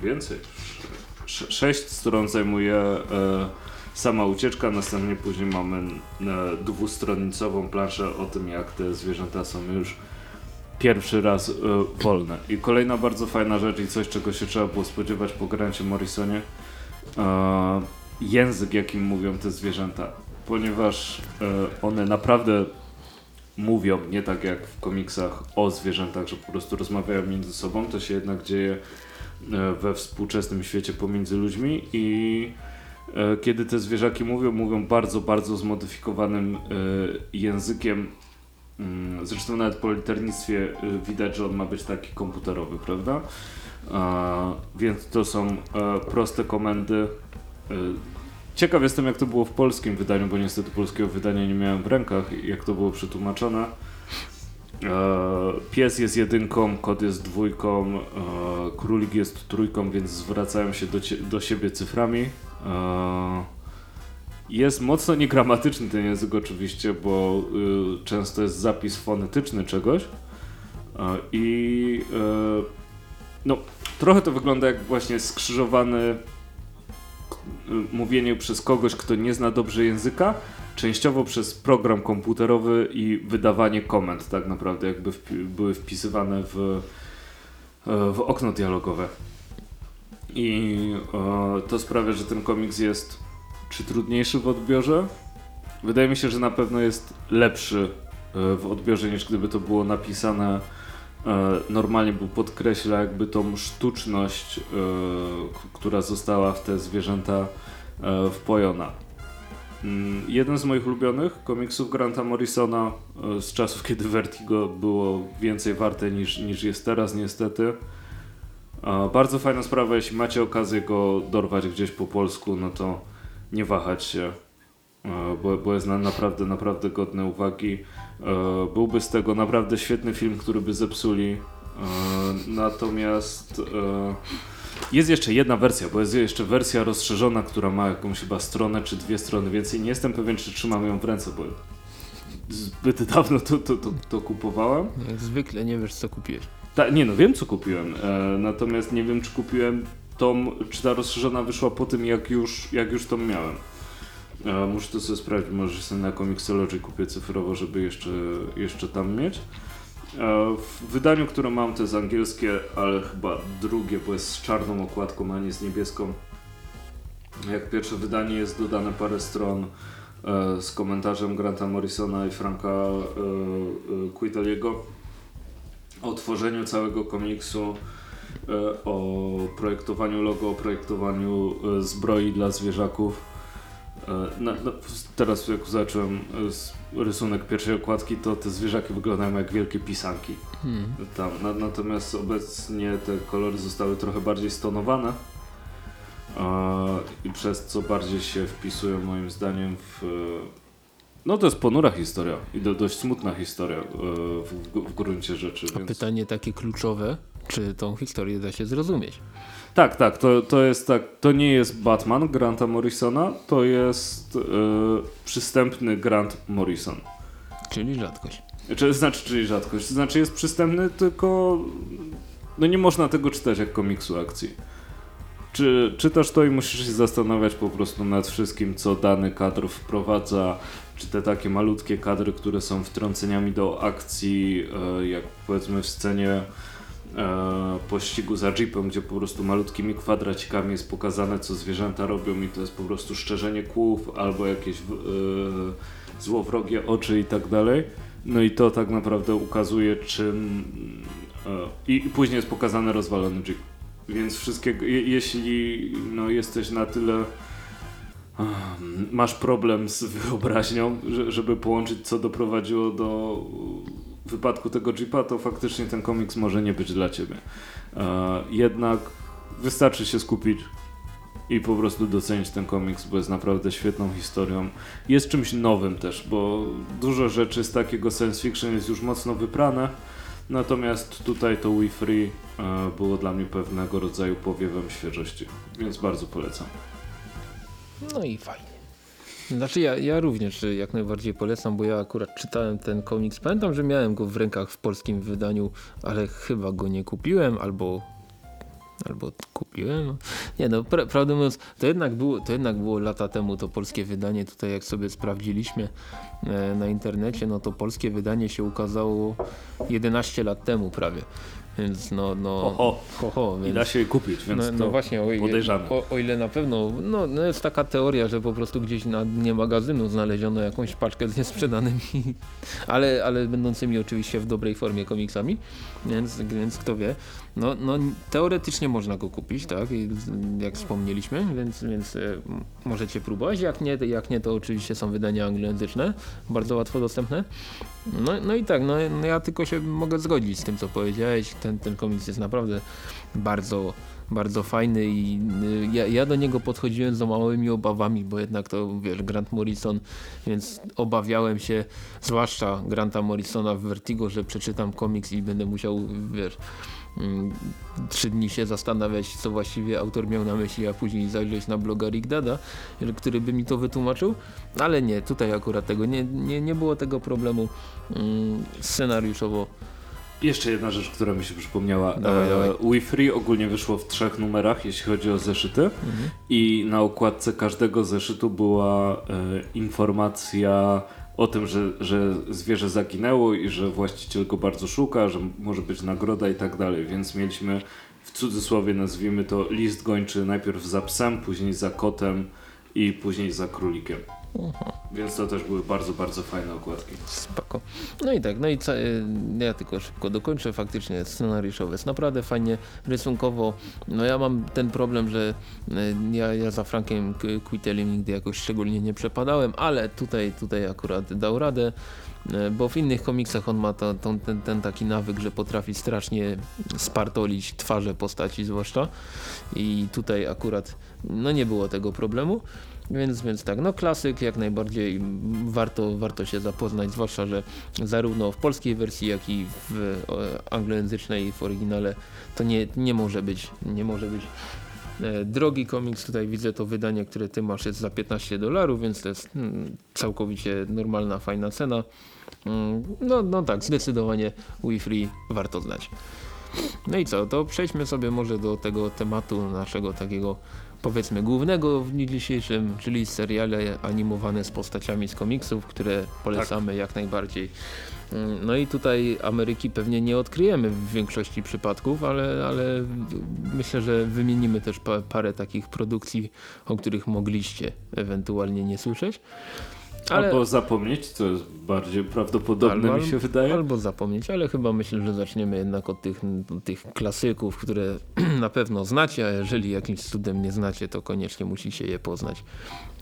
Więcej. Sześć stron zajmuje e, sama ucieczka, następnie później mamy e, dwustronicową planszę o tym, jak te zwierzęta są już pierwszy raz wolne. I kolejna bardzo fajna rzecz i coś, czego się trzeba było spodziewać po Grancie Morrisonie język, jakim mówią te zwierzęta. ponieważ e, one naprawdę mówią, nie tak jak w komiksach o zwierzętach, że po prostu rozmawiają między sobą, to się jednak dzieje e, we współczesnym świecie pomiędzy ludźmi i e, kiedy te zwierzaki mówią, mówią bardzo, bardzo zmodyfikowanym językiem. Mm, Zresztą nawet po liternictwie widać, że on ma być taki komputerowy, prawda? Więc to są proste komendy. E, Ciekaw jestem, jak to było w polskim wydaniu, bo niestety polskiego wydania nie miałem w rękach, jak to było przetłumaczone. E, Pies jest jedynką, kot jest dwójką, e, królik jest trójką, więc zwracają się do, do siebie cyframi. E, Jest mocno niegramatyczny ten język oczywiście, bo y, często jest zapis fonetyczny czegoś. I no, trochę to wygląda jak właśnie skrzyżowany k- mówienie przez kogoś, kto nie zna dobrze języka, częściowo przez program komputerowy i wydawanie komend, tak naprawdę, jakby wpi- były wpisywane w, e, w okno dialogowe. I e, to sprawia, że ten komiks jest czy trudniejszy w odbiorze? Wydaje mi się, że na pewno jest lepszy e, w odbiorze niż gdyby to było napisane normalnie, bo podkreśla jakby tą sztuczność, e, która została w te zwierzęta e, wpojona. Mm, Jeden z moich ulubionych komiksów Granta Morrisona e, z czasów, kiedy Vertigo było więcej warte niż, niż jest teraz, niestety. E, Bardzo fajna sprawa, jeśli macie okazję go dorwać gdzieś po polsku, no to nie wahać się, e, bo, bo jest na, naprawdę, naprawdę godny uwagi. E, Byłby z tego naprawdę świetny film, który by zepsuli. E, Natomiast e, jest jeszcze jedna wersja, bo jest jeszcze wersja rozszerzona, która ma jakąś chyba stronę czy dwie strony więcej. Nie jestem pewien, czy trzymam ją w ręce, bo zbyt dawno to, to, to, to kupowałem. Jak zwykle nie wiesz co kupiłeś. Ta, nie no, wiem co kupiłem, e, natomiast nie wiem czy kupiłem tą, czy ta rozszerzona wyszła po tym jak już, jak już tą miałem. E, muszę to sobie sprawdzić, może sobie na Comixology kupię cyfrowo, żeby jeszcze, jeszcze tam mieć. W wydaniu, które mam to jest angielskie, ale chyba drugie, bo jest z czarną okładką, a nie z niebieską. Jak pierwsze wydanie jest dodane parę stron e, z komentarzem Granta Morrisona i Franka e, e, Quiteliego o tworzeniu całego komiksu, o projektowaniu logo, o projektowaniu zbroi dla zwierzaków. E, Na, na, teraz jak zobaczyłem e, rysunek pierwszej okładki, to te zwierzaki wyglądają jak wielkie pisanki. Hmm. Tam. Na, natomiast obecnie te kolory zostały trochę bardziej stonowane i przez co bardziej się wpisują moim zdaniem w... e, No to jest ponura historia i do, dość smutna historia w, w, w gruncie rzeczy. A więc... pytanie takie kluczowe, czy tą historię da się zrozumieć? Tak, tak, to, to jest tak, to nie jest Batman Granta Morrisona, to jest e, przystępny Grant Morrison. Czyli rzadkość. Czy, znaczy, czyli rzadkość, to znaczy jest przystępny, tylko no nie można tego czytać jak komiksu akcji. Czy czytasz to i musisz się zastanawiać po prostu nad wszystkim, co dany kadr wprowadza, czy te takie malutkie kadry, które są wtrąceniami do akcji, e, jak powiedzmy w scenie pościgu za jeepem, gdzie po prostu malutkimi kwadracikami jest pokazane, co zwierzęta robią i to jest po prostu szczerzenie kłów albo jakieś e, złowrogie oczy i tak dalej. No i to tak naprawdę ukazuje czym... E, i, później jest pokazany rozwalony jeep. Więc wszystkiego, je, jeśli no, jesteś na tyle masz problem z wyobraźnią, że, żeby połączyć co doprowadziło do wypadku tego jeepa, to faktycznie ten komiks może nie być dla ciebie. E, jednak wystarczy się skupić i po prostu docenić ten komiks, bo jest naprawdę świetną historią. Jest czymś nowym też, bo dużo rzeczy z takiego science fiction jest już mocno wyprane, natomiast tutaj to We Free e, było dla mnie pewnego rodzaju powiewem świeżości, więc bardzo polecam. No i fajnie. Znaczy ja, ja również y, jak najbardziej polecam, bo ja akurat czytałem ten komiks. Pamiętam, że miałem go w rękach w polskim wydaniu, ale chyba go nie kupiłem albo albo kupiłem. Nie no, pra, prawdę mówiąc, to jednak, było, to jednak było lata temu to polskie wydanie. Tutaj jak sobie sprawdziliśmy e, na internecie, no to polskie wydanie się ukazało 11 lat temu prawie. Więc no, no, Oho, ho, ho, i więc... da się je kupić, więc No, to no właśnie, o o, o ile na pewno, no, no jest taka teoria, że po prostu gdzieś na dnie magazynu znaleziono jakąś paczkę z niesprzedanymi, ale, ale będącymi oczywiście w dobrej formie komiksami, więc, więc kto wie. No, no teoretycznie można go kupić, tak, jak wspomnieliśmy, więc, więc e, możecie próbować, jak nie, jak nie to oczywiście są wydania anglojęzyczne, bardzo łatwo dostępne. No, no i tak, no, no ja tylko się mogę zgodzić z tym co powiedziałeś, ten, ten komiks jest naprawdę bardzo bardzo fajny i y, ja, ja do niego podchodziłem z małymi obawami, bo jednak to wiesz, Grant Morrison, więc obawiałem się, zwłaszcza Granta Morrisona w Vertigo, że przeczytam komiks i będę musiał, wiesz, trzy dni się zastanawiać, co właściwie autor miał na myśli, a później zajrzeć na bloga Rick Dada, który by mi to wytłumaczył, ale nie, tutaj akurat tego nie, nie, nie było tego problemu mm, scenariuszowo. Jeszcze jedna rzecz, która mi się przypomniała. Dawaj, dawaj. We Free ogólnie wyszło w trzech numerach, jeśli chodzi o zeszyty. Mhm. I na okładce każdego zeszytu była e, informacja o tym, że, że zwierzę zaginęło i że właściciel go bardzo szuka, że może być nagroda i tak dalej. Więc mieliśmy w cudzysłowie nazwijmy to list gończy najpierw za psem, później za kotem i później za królikiem. Więc to też były bardzo, bardzo fajne okładki. Spoko. No i tak, no i y, ja tylko szybko dokończę. Faktycznie scenariuszowe jest naprawdę fajnie rysunkowo. No ja mam ten problem, że y, ja, ja za Frankiem Quittelem nigdy jakoś szczególnie nie przepadałem, ale tutaj, tutaj akurat dał radę. y, Bo w innych komiksach on ma to, to, ten, ten taki nawyk, że potrafi strasznie spartolić twarze postaci zwłaszcza i tutaj akurat no nie było tego problemu. Więc, więc tak, no klasyk jak najbardziej warto, warto się zapoznać, zwłaszcza, że zarówno w polskiej wersji, jak i w e, anglojęzycznej, w oryginale to nie, nie może być, nie może być e, drogi komiks. Tutaj widzę to wydanie, które ty masz jest za 15 dolarów, więc to jest mm, całkowicie normalna, fajna cena. Mm, No, no tak, zdecydowanie We Free warto znać. No i co, to przejdźmy sobie może do tego tematu naszego takiego powiedzmy głównego w dniu dzisiejszym, czyli seriale animowane z postaciami z komiksów, które polecamy jak najbardziej. No i tutaj Ameryki pewnie nie odkryjemy w większości przypadków, ale, ale myślę, że wymienimy też pa, parę takich produkcji, o których mogliście ewentualnie nie słyszeć. Ale... Albo zapomnieć, co jest bardziej prawdopodobne Albo- mi się wydaje. Albo zapomnieć, ale chyba myślę, że zaczniemy jednak od tych, od tych klasyków, które na pewno znacie, a jeżeli jakimś cudem nie znacie, to koniecznie musicie je poznać.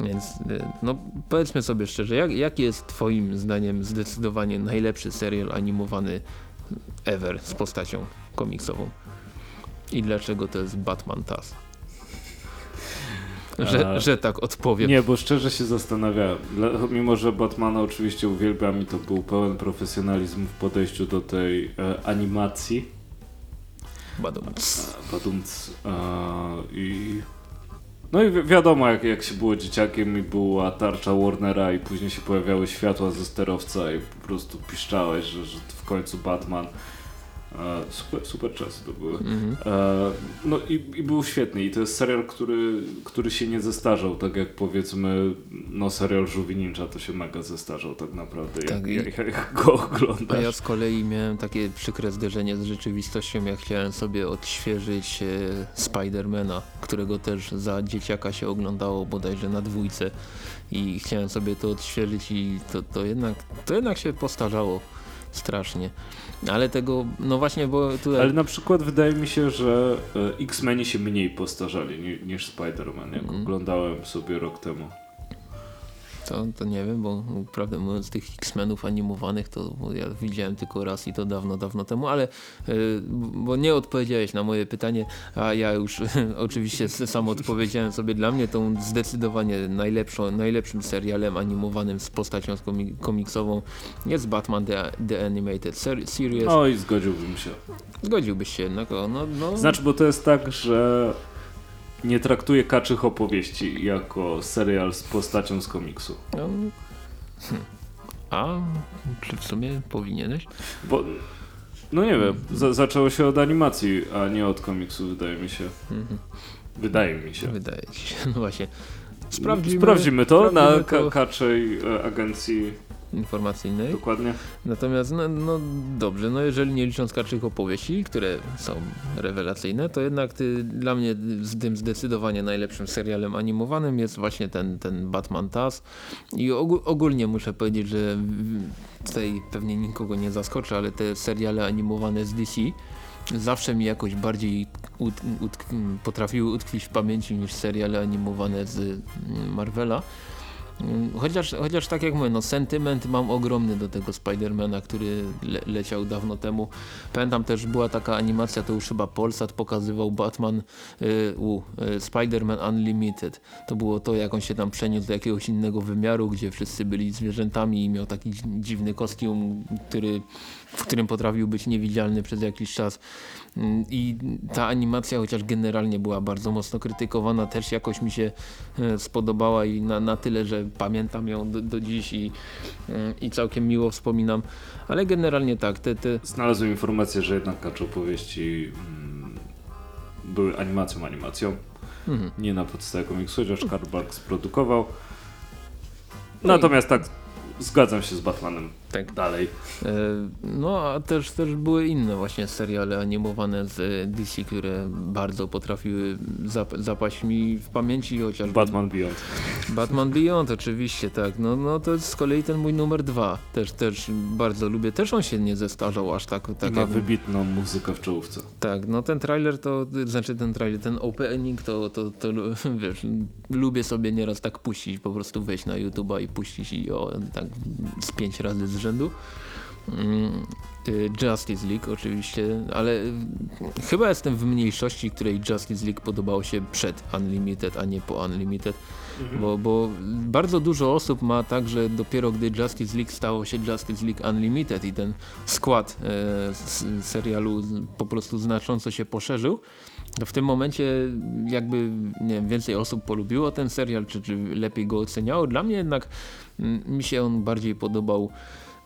Więc y, no, powiedzmy sobie szczerze, jak, jaki jest twoim zdaniem zdecydowanie najlepszy serial animowany ever z postacią komiksową? I dlaczego to jest Batman Taz? Że, że tak odpowiem. Nie, bo szczerze się zastanawiałem. Mimo, że Batmana oczywiście uwielbiam i to był pełen profesjonalizm w podejściu do tej e, animacji. Badum. E, Badumc. E, I... No i wi wiadomo, jak, jak się było dzieciakiem i była tarcza Warnera i później się pojawiały światła ze sterowca i po prostu piszczałeś, że, że w końcu Batman. E, super, super czasy to były. Mhm. E, no i, i był świetny i to jest serial, który, który się nie zestarzał, tak jak powiedzmy no serial Żółwi Ninja to się mega zestarzał tak naprawdę, jak, Tak, i- jak, jak go A oglądasz. ja z kolei miałem takie przykre zderzenie z rzeczywistością, jak chciałem sobie odświeżyć e, Spidermana, którego też za dzieciaka się oglądało bodajże na dwójce i chciałem sobie to odświeżyć i to, to, jednak, to jednak się postarzało strasznie. Ale tego, no właśnie, bo tutaj... Ale na przykład wydaje mi się, że e, X-Meni się mniej postarzali ni, niż Spider-Man, jak Mhm. oglądałem sobie rok temu. To, to nie wiem, bo prawdę mówiąc tych X-Menów animowanych to ja widziałem tylko raz i to dawno, dawno temu, ale y, bo nie odpowiedziałeś na moje pytanie, a ja już oczywiście sam odpowiedziałem sobie dla mnie tą zdecydowanie najlepszą, najlepszym serialem animowanym z postacią komiksową jest Batman The, The Animated Ser Series. No i zgodziłbym się. Zgodziłbyś się jednak, no, no. Znaczy, bo to jest tak, że nie traktuję kaczych opowieści jako serial z postacią z komiksu. no hmm. A, czy w sumie powinieneś? Bo, no nie wiem, za, zaczęło się od animacji, a nie od komiksu, wydaje mi się. Mhm. Wydaje mi się. Wydaje ci się, no właśnie. Sprawdzimy, Sprawdzimy to sprawdzimy na ka kaczej e, agencji informacyjnej. Dokładnie. Natomiast, no, no dobrze, no jeżeli nie licząc kaczych opowieści, które są rewelacyjne, to jednak ty, dla mnie z tym zdecydowanie najlepszym serialem animowanym jest właśnie ten, ten Batman Taz. I ogó ogólnie muszę powiedzieć, że tutaj pewnie nikogo nie zaskoczę, ale te seriale animowane z DC zawsze mi jakoś bardziej ut potrafiły utkwić w pamięci niż seriale animowane z Marvela. Mm, chociaż, chociaż tak jak mówię, no sentyment mam ogromny do tego Spidermana, który le leciał dawno temu. Pamiętam też była taka animacja, to już chyba Polsat pokazywał Batman y, u, y, Spiderman Unlimited. To było to jak on się tam przeniósł do jakiegoś innego wymiaru, gdzie wszyscy byli zwierzętami i miał taki dziwny kostium, który, w którym potrafił być niewidzialny przez jakiś czas. Mm, I ta animacja, chociaż generalnie była bardzo mocno krytykowana, też jakoś mi się e, spodobała i na, na tyle, że pamiętam ją do, do dziś i, e, i całkiem miło wspominam. Ale generalnie tak. Te, te... Znalazłem informację, że jednak kacze opowieści mm, były animacją, animacją. Mhm. Nie na podstawie komiksu, chociaż Karl Barks produkował. No Natomiast tak, zgadzam się z Batmanem tak dalej. E, no a też, też były inne właśnie seriale animowane z DC, które bardzo potrafiły zap zapaść mi w pamięci chociaż Batman Beyond. Batman Beyond oczywiście, tak. No, no to jest z kolei ten mój numer dwa. Też, też bardzo lubię. Też on się nie zestarzał aż tak. tak I ma jak... wybitną muzykę w czołówce. Tak, no ten trailer to, znaczy ten trailer, ten opening to, to, to, to wiesz, lubię sobie nieraz tak puścić, po prostu wejść na YouTube'a i puścić i o, tak z pięć razy z rzędu. Mm, y, Justice League oczywiście, ale chyba jestem w mniejszości, której Justice League podobało się przed Unlimited, a nie po Unlimited, mhm. bo, bo bardzo dużo osób ma tak, że dopiero gdy Justice League stało się Justice League Unlimited i ten skład e, serialu po prostu znacząco się poszerzył, to w tym momencie jakby nie wiem, więcej osób polubiło ten serial, czy, czy lepiej go oceniało. Dla mnie jednak mm, mi się on bardziej podobał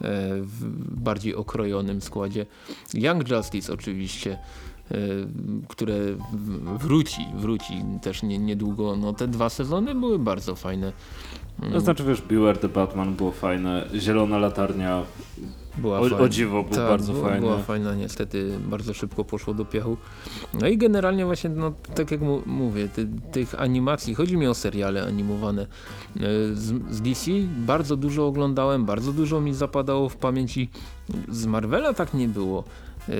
w bardziej okrojonym składzie. Young Justice oczywiście e, które wróci, wróci też nie, niedługo. No, te dwa sezony były bardzo fajne. To znaczy wiesz, Beware the Batman było fajne, Zielona Latarnia była o, o dziwo, był tak, bardzo była, fajny. Była fajna, niestety bardzo szybko poszło do piachu. No i generalnie właśnie, no tak jak mówię, ty, tych animacji, chodzi mi o seriale animowane e, z, z, DC, bardzo dużo oglądałem, bardzo dużo mi zapadało w pamięci. Z Marvela tak nie było. E,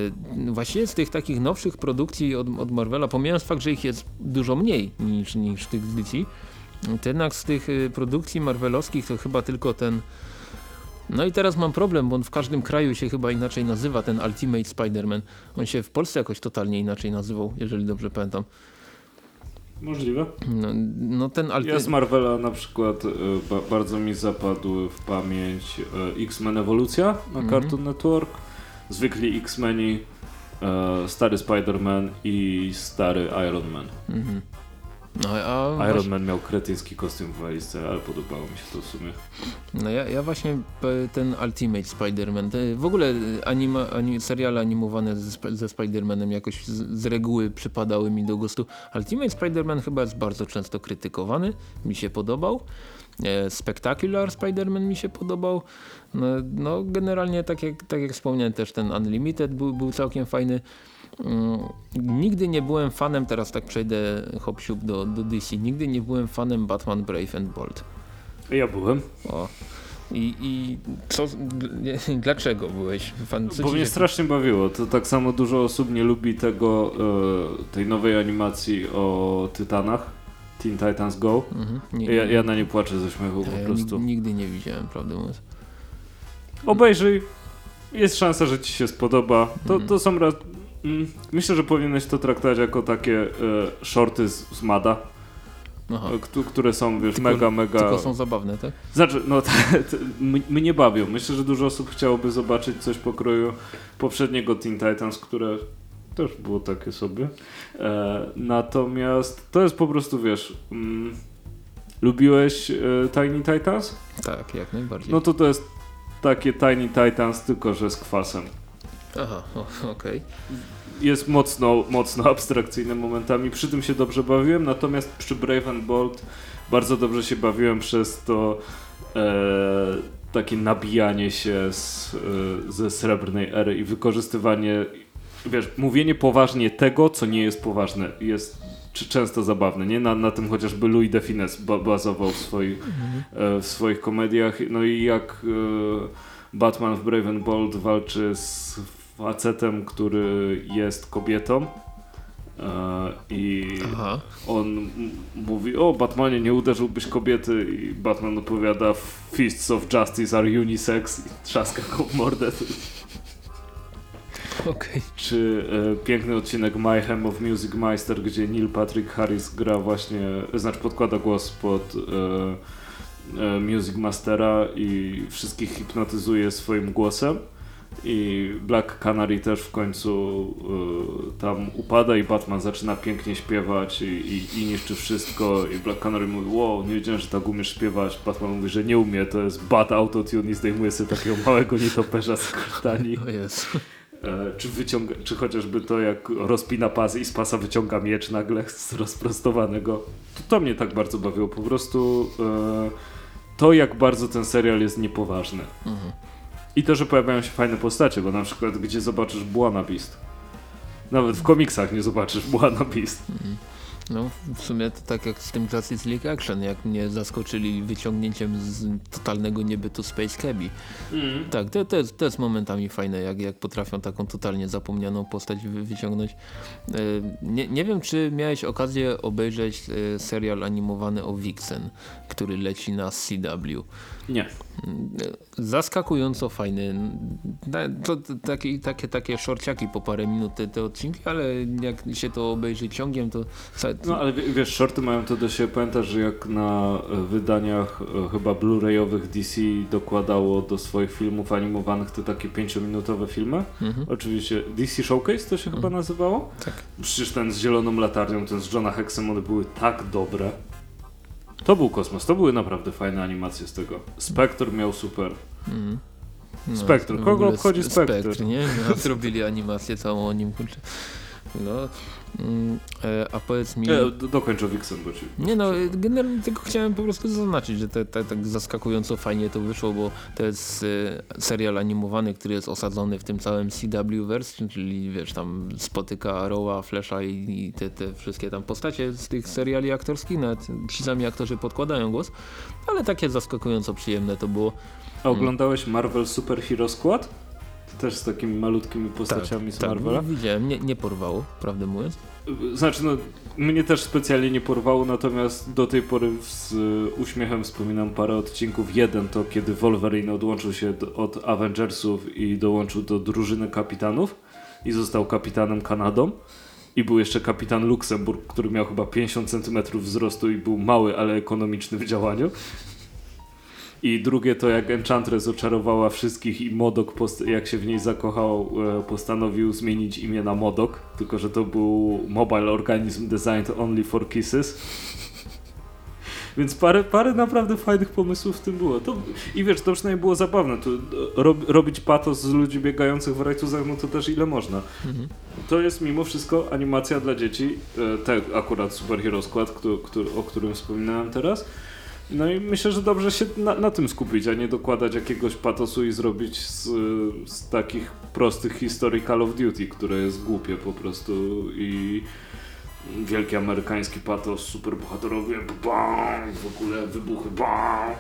właściwie z tych takich nowszych produkcji od, od Marvela, pomijając fakt, że ich jest dużo mniej niż, niż tych z DC, to jednak z tych e, produkcji marvelowskich to chyba tylko ten no i teraz mam problem, bo on w każdym kraju się chyba inaczej nazywa, ten Ultimate Spider-Man. On się w Polsce jakoś totalnie inaczej nazywał, jeżeli dobrze pamiętam. Możliwe. No, no ten Ultimate... Ja z Marvela na przykład y, ba bardzo mi zapadły w pamięć y, X-Men Ewolucja na mm -hmm. Cartoon Network, zwykli X-Meni, y, stary Spider-Man i stary Iron Man. Mm -hmm. No, a Iron właśnie... Man miał kretyński kostium w walizce, ale podobało mi się to w sumie. No ja, ja właśnie ten Ultimate Spider-Man, w ogóle anima, anim, seriale animowane ze, ze Spider-Manem jakoś z, z, reguły przypadały mi do gustu. Ultimate Spider-Man chyba jest bardzo często krytykowany, mi się podobał. E, Spectacular Spider-Man mi się podobał. No, no, generalnie tak jak, tak jak wspomniałem też ten Unlimited był, był całkiem fajny. Mm, nigdy nie byłem fanem, teraz tak przejdę hop do, do DC, nigdy nie byłem fanem Batman Brave and Bold. Ja byłem. O. I, i co, dlaczego byłeś fan? Co Bo mnie się... strasznie bawiło. To tak samo dużo osób nie lubi tego, e, tej nowej animacji o Tytanach. Teen Titans Go. Mhm. Nie, ja, ja, na nie płaczę ze śmiechu po prostu. Nigdy nie widziałem, prawdę mówiąc. Obejrzyj. Jest szansa, że ci się spodoba. To, mhm. to są raz, myślę, że powinieneś to traktować jako takie e, shorty z, z Mada. E, które są, wiesz, tylko, mega, mega... Tylko są zabawne, tak? Znaczy, no, mnie bawią. Myślę, że dużo osób chciałoby zobaczyć coś pokroju poprzedniego Teen Titans, które też było takie sobie. E, natomiast to jest po prostu, wiesz... Mm, lubiłeś e, Tiny Titans? Tak, jak najbardziej. No to to jest takie Tiny Titans, tylko że z kwasem. Aha, okej. Okay. Jest mocno, mocno abstrakcyjny momentami, przy tym się dobrze bawiłem, natomiast przy Brave and Bold bardzo dobrze się bawiłem przez to, e, takie nabijanie się z, y, ze srebrnej ery i wykorzystywanie, wiesz, mówienie poważnie tego, co nie jest poważne, jest czy często zabawne, nie? Na, na tym chociażby Louis de Finesse ba bazował w swoich, e, w swoich komediach. No i jak e, Batman w Brave and Bold walczy z facetem, który jest kobietą e, i Aha. on mówi, o Batmanie nie uderzyłbyś kobiety i Batman odpowiada Fists of Justice are unisex i trzaska go w mordę. Okej. Czy e, piękny odcinek My Hem of Music Meister, gdzie Neil Patrick Harris gra właśnie, znaczy podkłada głos pod e, e, Music Mastera i wszystkich hipnotyzuje swoim głosem. I Black Canary też w końcu e, tam upada i Batman zaczyna pięknie śpiewać i, i, i niszczy wszystko i Black Canary mówi, wow, nie wiedziałem, że tak umiesz śpiewać. Batman mówi, że nie umie, to jest bad autotune i zdejmuje sobie takiego małego nietoperza z krtani. O Jezu. E, czy, wyciąga, czy chociażby to, jak rozpina pas i z pasa wyciąga miecz nagle z rozprostowanego. To, to mnie tak bardzo bawiło. Po prostu e, to, jak bardzo ten serial jest niepoważny. Mhm. I to, że pojawiają się fajne postacie, bo na przykład gdzie zobaczysz Buana Beast. Nawet w komiksach nie zobaczysz Buana Beast. No w sumie to tak jak z tym Justice League Action, jak mnie zaskoczyli wyciągnięciem z totalnego niebytu Space Cabby. Tak, to, to, jest, to jest momentami fajne, jak, jak potrafią taką totalnie zapomnianą postać wy, wyciągnąć. E, Nie, nie wiem, czy miałeś okazję obejrzeć e, serial animowany o Vixen, który leci na CW. Nie. Zaskakująco fajny. To, to, takie, takie, takie szorciaki po parę minut te, te odcinki, ale jak się to obejrzy ciągiem, to... No ale wie- wiesz, shorty mają to do siebie. Pamiętasz, że jak na e, wydaniach e, chyba Blu-rayowych DC dokładało do swoich filmów animowanych te takie pięciominutowe filmy? Mhm. Oczywiście DC Showcase to się chyba nazywało? Tak. Przecież ten z zieloną latarnią, ten z Johna Hexem, one były tak dobre. To był kosmos, to były naprawdę fajne animacje z tego. Spectre miał super. Mhm. No, Kogo obchodzi sp- Spectre? nie? No, zrobili animację całą o nim, kurczę. No, mm, a powiedz mi... E, do, dokończę Vixen, bo ci... Nie no, generalnie tylko chciałem po prostu zaznaczyć, że tak zaskakująco fajnie to wyszło, bo to jest e, serial animowany, który jest osadzony w tym całym CW-verse, czyli wiesz, tam spotyka Arrowa, Flasha i, i te, te wszystkie tam postacie z tych seriali aktorskich, nawet ci sami aktorzy podkładają głos, ale takie zaskakująco przyjemne to było. A oglądałeś Marvel Super Hero Squad? Też z takimi malutkimi postaciami z Marvela? widziałem, nie, nie porwało, prawdę mówiąc. Znaczy, no, mnie też specjalnie nie porwało, natomiast do tej pory z uśmiechem wspominam parę odcinków. Jeden to kiedy Wolverine odłączył się od Avengersów i dołączył do drużyny kapitanów i został kapitanem Kanadą. I był jeszcze kapitan Luksemburg, który miał chyba 50 cm wzrostu i był mały, ale ekonomiczny w działaniu. I drugie to jak Enchantress oczarowała wszystkich i Modok, jak się w niej zakochał, e, postanowił zmienić imię na Modok, tylko że to był mobile organism designed only for kisses. Więc parę, parę naprawdę fajnych pomysłów w tym było. To, I wiesz, to przynajmniej było zabawne. To, e, rob, robić patos z ludzi biegających w rajtuzach, no to też ile można. Mhm. To jest mimo wszystko animacja dla dzieci. e, Te akurat Super Hero Squad, który, który, o którym wspominałem teraz. No i myślę, że dobrze się na, na tym skupić, a nie dokładać jakiegoś patosu i zrobić z, z takich prostych historii Call of Duty, które jest głupie po prostu i wielki amerykański patos, superbohaterowie, bam, w ogóle wybuchy, bam,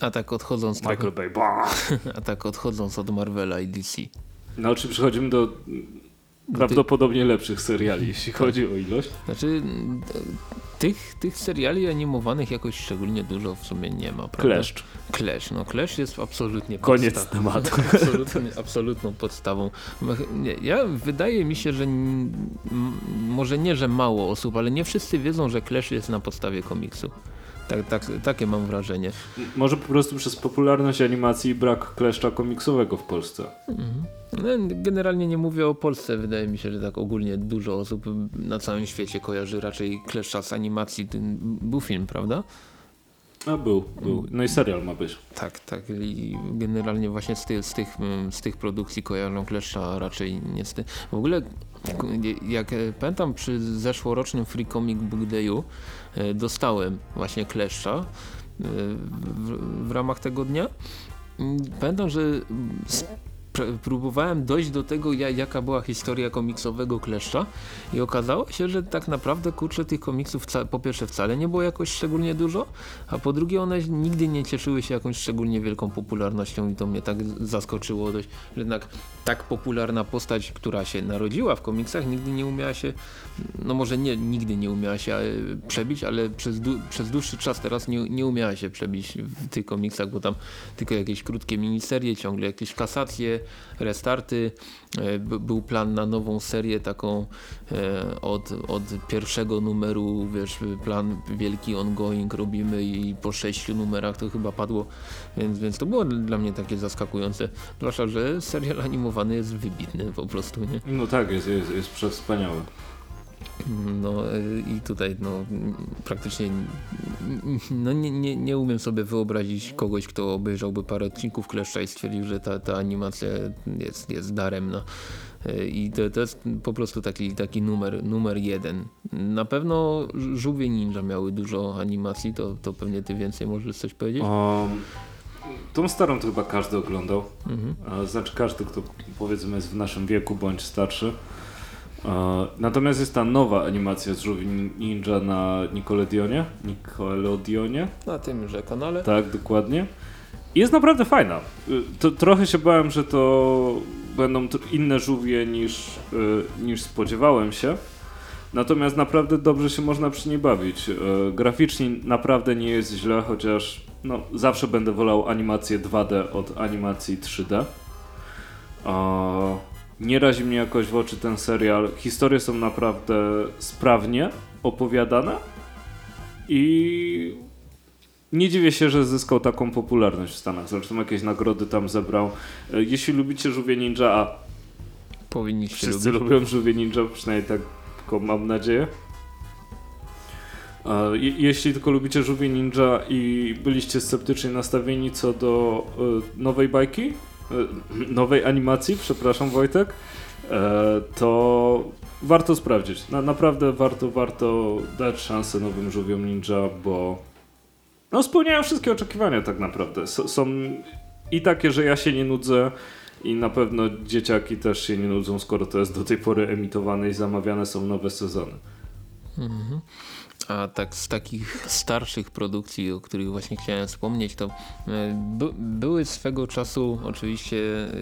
A tak odchodząc Michael Bay, bam. a tak odchodząc od Marvela i DC. No czy przechodzimy do prawdopodobnie lepszych seriali, jeśli chodzi o ilość? Znaczy, tych, tych seriali animowanych jakoś szczególnie dużo w sumie nie ma, prawda? Kleszcz. Clash, no Clash jest absolutnie Koniec tematu. absolutnie, absolutną podstawą. Ja wydaje mi się, że może nie, że mało osób, ale nie wszyscy wiedzą, że Clash jest na podstawie komiksu. Tak, tak, takie mam wrażenie. Może po prostu przez popularność animacji i brak kleszcza komiksowego w Polsce. No, generalnie nie mówię o Polsce, wydaje mi się, że tak ogólnie dużo osób na całym świecie kojarzy raczej Clash'a z animacji. Ten był film, prawda? A był, był. No i serial ma być. Tak, tak. I generalnie właśnie z, ty, z, tych, z tych produkcji kojarzą Kleszcza raczej niestety. W ogóle jak pamiętam przy zeszłorocznym Free Comic Book Dayu dostałem właśnie Kleszcza w, w ramach tego dnia. Mm, pamiętam, że próbowałem dojść do tego, jaka była historia komiksowego kleszcza i okazało się, że tak naprawdę kurczę tych komiksów po pierwsze wcale nie było jakoś szczególnie dużo, a po drugie one nigdy nie cieszyły się jakąś szczególnie wielką popularnością i to mnie tak zaskoczyło dość, że jednak tak popularna postać, która się narodziła w komiksach nigdy nie umiała się, no może nie, nigdy nie umiała się e, przebić, ale przez, przez dłuższy czas teraz nie, nie umiała się przebić w tych komiksach, bo tam tylko jakieś krótkie miniserie, ciągle jakieś kasacje, restarty. E, był plan na nową serię taką e, od, od pierwszego numeru, wiesz, plan wielki ongoing robimy i po sześciu numerach to chyba padło, więc, więc to było dla mnie takie zaskakujące. Zwłaszcza, że serial animowany jest wybitny po prostu, nie? No tak, jest, jest, jest przewspaniały. No e, i tutaj no, praktycznie no, nie, nie, nie umiem sobie wyobrazić kogoś, kto obejrzałby parę odcinków Kleszcza i stwierdził, że ta, ta animacja jest, jest daremna. E, I to, to jest po prostu taki, taki numer, numer jeden. Na pewno Żółwie Ninja miały dużo animacji, to, to pewnie ty więcej możesz coś powiedzieć? Um, tą starą to chyba każdy oglądał. Mhm. Znaczy każdy, kto powiedzmy jest w naszym wieku bądź starszy. Natomiast jest ta nowa animacja z Żółwi Ninja na Nickelodeonie. Nickelodeonie. Na tymże kanale. Tak, dokładnie. Jest naprawdę fajna. Y, to, trochę się bałem, że to będą inne żółwie niż, y, niż spodziewałem się. Natomiast naprawdę dobrze się można przy niej bawić. Y, graficznie naprawdę nie jest źle, chociaż no, zawsze będę wolał animację 2D od animacji 3D. Nie razi mnie jakoś w oczy ten serial. Historie są naprawdę sprawnie opowiadane i nie dziwię się, że zyskał taką popularność w Stanach. Zresztą jakieś nagrody tam zebrał. E, jeśli lubicie Żółwie Ninja, a powinniście wszyscy lubić. lubią Żółwie Ninja, przynajmniej tak mam nadzieję. E, jeśli tylko lubicie Żółwie Ninja i byliście sceptycznie nastawieni co do e, nowej bajki, nowej animacji, przepraszam Wojtek, e, to warto sprawdzić. Na, naprawdę warto, warto dać szansę nowym żółwiom ninja, bo no spełniają wszystkie oczekiwania tak naprawdę. S są i takie, że ja się nie nudzę i na pewno dzieciaki też się nie nudzą, skoro to jest do tej pory emitowane i zamawiane są nowe sezony. Mhm. A tak z takich starszych produkcji, o których właśnie chciałem wspomnieć, to e, by, były swego czasu oczywiście,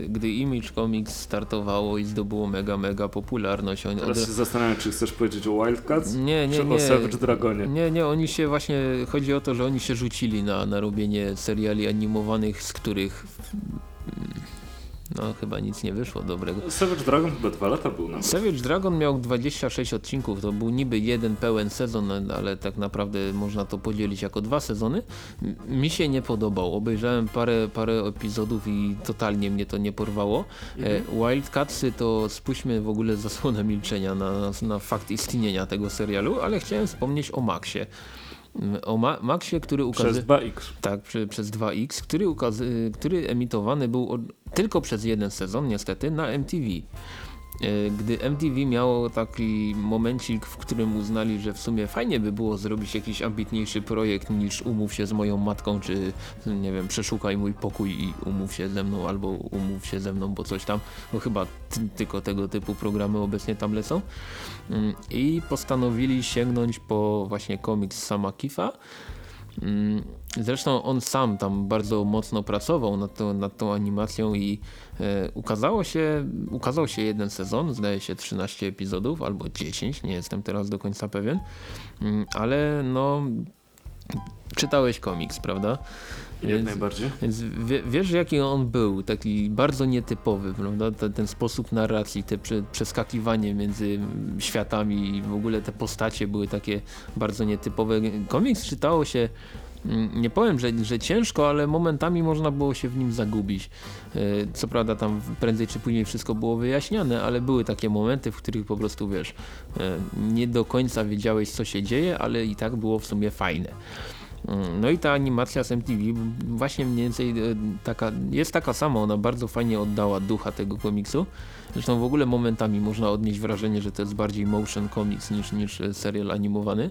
gdy Image Comics startowało i zdobyło mega, mega popularność. Oni Teraz się zastanawiam, czy chcesz powiedzieć o Wildcats? Nie, nie, czy nie. o Savage Dragonie? Nie, nie, oni się właśnie, chodzi o to, że oni się rzucili na, na robienie seriali animowanych, z których no chyba nic nie wyszło dobrego. Savage Dragon chyba dwa lata był nawet. Savage Dragon miał 26 odcinków, to był niby jeden pełen sezon, ale tak naprawdę można to podzielić jako dwa sezony. Mi się nie podobał, obejrzałem parę, parę epizodów i totalnie mnie to nie porwało. Mhm. E, Wildcatsy to spuśćmy w ogóle zasłonę milczenia na, na fakt istnienia tego serialu, ale chciałem wspomnieć o Maxie o Ma Maxie, który ukazuje... Przez 2X. Tak, przy, przez 2X, który, który emitowany był od, tylko przez jeden sezon niestety na MTV. E, gdy MTV miało taki momencik, w którym uznali, że w sumie fajnie by było zrobić jakiś ambitniejszy projekt niż umów się z moją matką, czy nie wiem, przeszukaj mój pokój i umów się ze mną, albo umów się ze mną, bo coś tam, bo chyba tylko tego typu programy obecnie tam lecą. Mm, I postanowili sięgnąć po właśnie komiks Sama Kifa, mm, Zresztą on sam tam bardzo mocno pracował nad, to, nad tą animacją i e, ukazało się, ukazał się jeden sezon, zdaje się 13 epizodów albo 10, nie jestem teraz do końca pewien, mm, ale no czytałeś komiks, prawda? Jak więc, najbardziej. Więc wie, wiesz jaki on był, taki bardzo nietypowy, prawda? Ten, ten sposób narracji, te prze, przeskakiwanie między światami i w ogóle te postacie były takie bardzo nietypowe. Komiks czytało się nie powiem, że, że ciężko, ale momentami można było się w nim zagubić. E, co prawda tam prędzej czy później wszystko było wyjaśniane, ale były takie momenty, w których po prostu wiesz, e, nie do końca wiedziałeś co się dzieje, ale i tak było w sumie fajne. Mm, no i ta animacja z MTV właśnie mniej więcej e, taka, jest taka sama, ona bardzo fajnie oddała ducha tego komiksu. Zresztą w ogóle momentami można odnieść wrażenie, że to jest bardziej motion comics niż, niż serial animowany.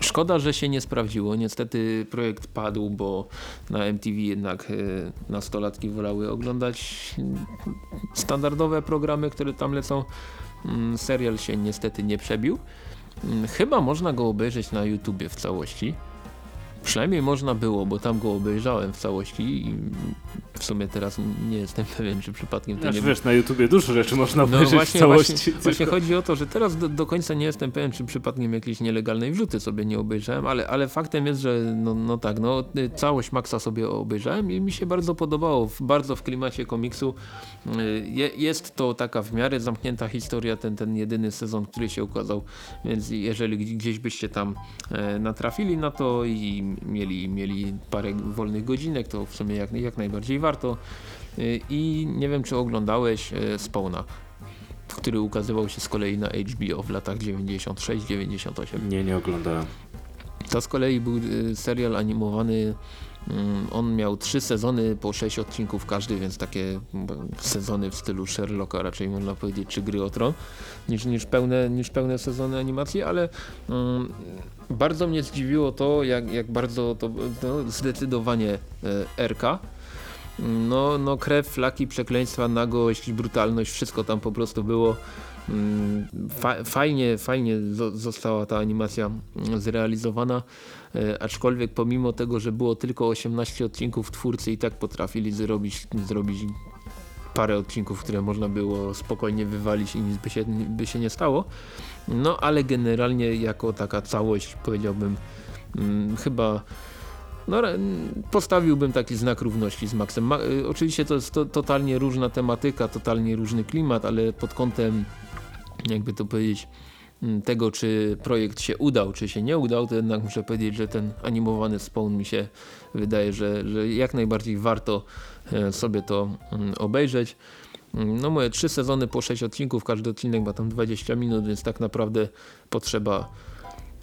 Mm, Szkoda, że się nie sprawdziło. Niestety projekt padł, bo na MTV jednak y, nastolatki wolały oglądać standardowe programy, które tam lecą. Mm, serial się niestety nie przebił. Mm, chyba można go obejrzeć na YouTubie w całości. Przynajmniej można było, bo tam go obejrzałem w całości i w sumie teraz nie jestem pewien, czy przypadkiem to Znaczy, nie wiesz, na YouTubie dużo rzeczy można no obejrzeć właśnie, w całości. Właśnie, właśnie chodzi o to, że teraz do, do końca nie jestem pewien, czy przypadkiem jakiejś nielegalnej wrzuty sobie nie obejrzałem, ale, ale faktem jest, że no, no tak, no, y, całość Maxa sobie obejrzałem i mi się bardzo podobało, w, bardzo w klimacie komiksu. Y, Je, jest to taka w miarę zamknięta historia, ten, ten jedyny sezon, który się ukazał, więc jeżeli gdzieś- byście tam e, natrafili na to i mieli, mieli parę wolnych godzinek, to w sumie jak, jak najbardziej warto. Y, I nie wiem, czy oglądałeś e, Spawna który ukazywał się z kolei na HBO w latach 96-98. Nie, nie oglądałem. To z kolei był y, serial animowany, on miał trzy sezony po sześć odcinków każdy, więc takie sezony w stylu Sherlocka raczej można powiedzieć, czy Gry o Tron, niż, niż, pełne, niż pełne sezony animacji, ale mm, bardzo mnie zdziwiło to, jak, jak bardzo to no, zdecydowanie e, RK. No, no krew, flaki, przekleństwa, nagość, brutalność, wszystko tam po prostu było. Mm, Fa fajnie, fajnie zo- została ta animacja mm, zrealizowana, e, aczkolwiek pomimo tego, że było tylko 18 odcinków, twórcy i tak potrafili zrobić, zrobić parę odcinków, które można było spokojnie wywalić i nic by się, by się nie stało. No ale generalnie jako taka całość powiedziałbym mm, chyba no, re- postawiłbym taki znak równości z Maxem. Ma, y, oczywiście to jest to, totalnie różna tematyka, totalnie różny klimat, ale pod kątem jakby to powiedzieć mm, tego, czy projekt się udał, czy się nie udał, to jednak muszę powiedzieć, że ten animowany Spawn mi się wydaje, że, że jak najbardziej warto sobie to mm, obejrzeć. Mm, No moje trzy sezony po 6 odcinków, każdy odcinek ma tam 20 minut, więc tak naprawdę potrzeba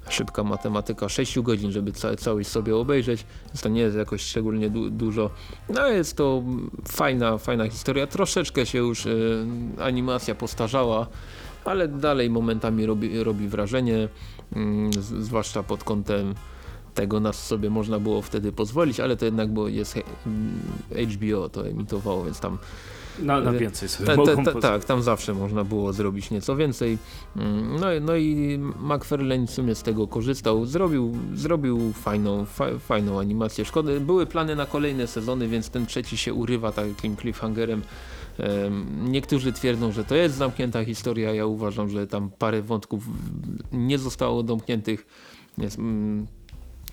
szybka matematyka 6 godzin, żeby ca całość sobie obejrzeć, więc to nie jest jakoś szczególnie du dużo. No jest to fajna, fajna historia. Troszeczkę się już e, animacja postarzała, ale dalej momentami robi, robi wrażenie, z, zwłaszcza pod kątem tego nas sobie można było wtedy pozwolić, ale to jednak było jest he- mm, HBO to emitowało, więc tam Na, na E, więcej sobie ta, ta, ta, tak, tam zawsze można było zrobić nieco więcej. Mm, No, i- no i McFarlane w sumie z tego korzystał. Zrobił, zrobił fajną, fa, fajną animację. Szkoda, były plany na kolejne sezony, więc ten trzeci się urywa takim cliffhangerem. Em, Niektórzy twierdzą, że to jest zamknięta historia. Ja uważam, że tam parę wątków nie zostało domkniętych. Mm,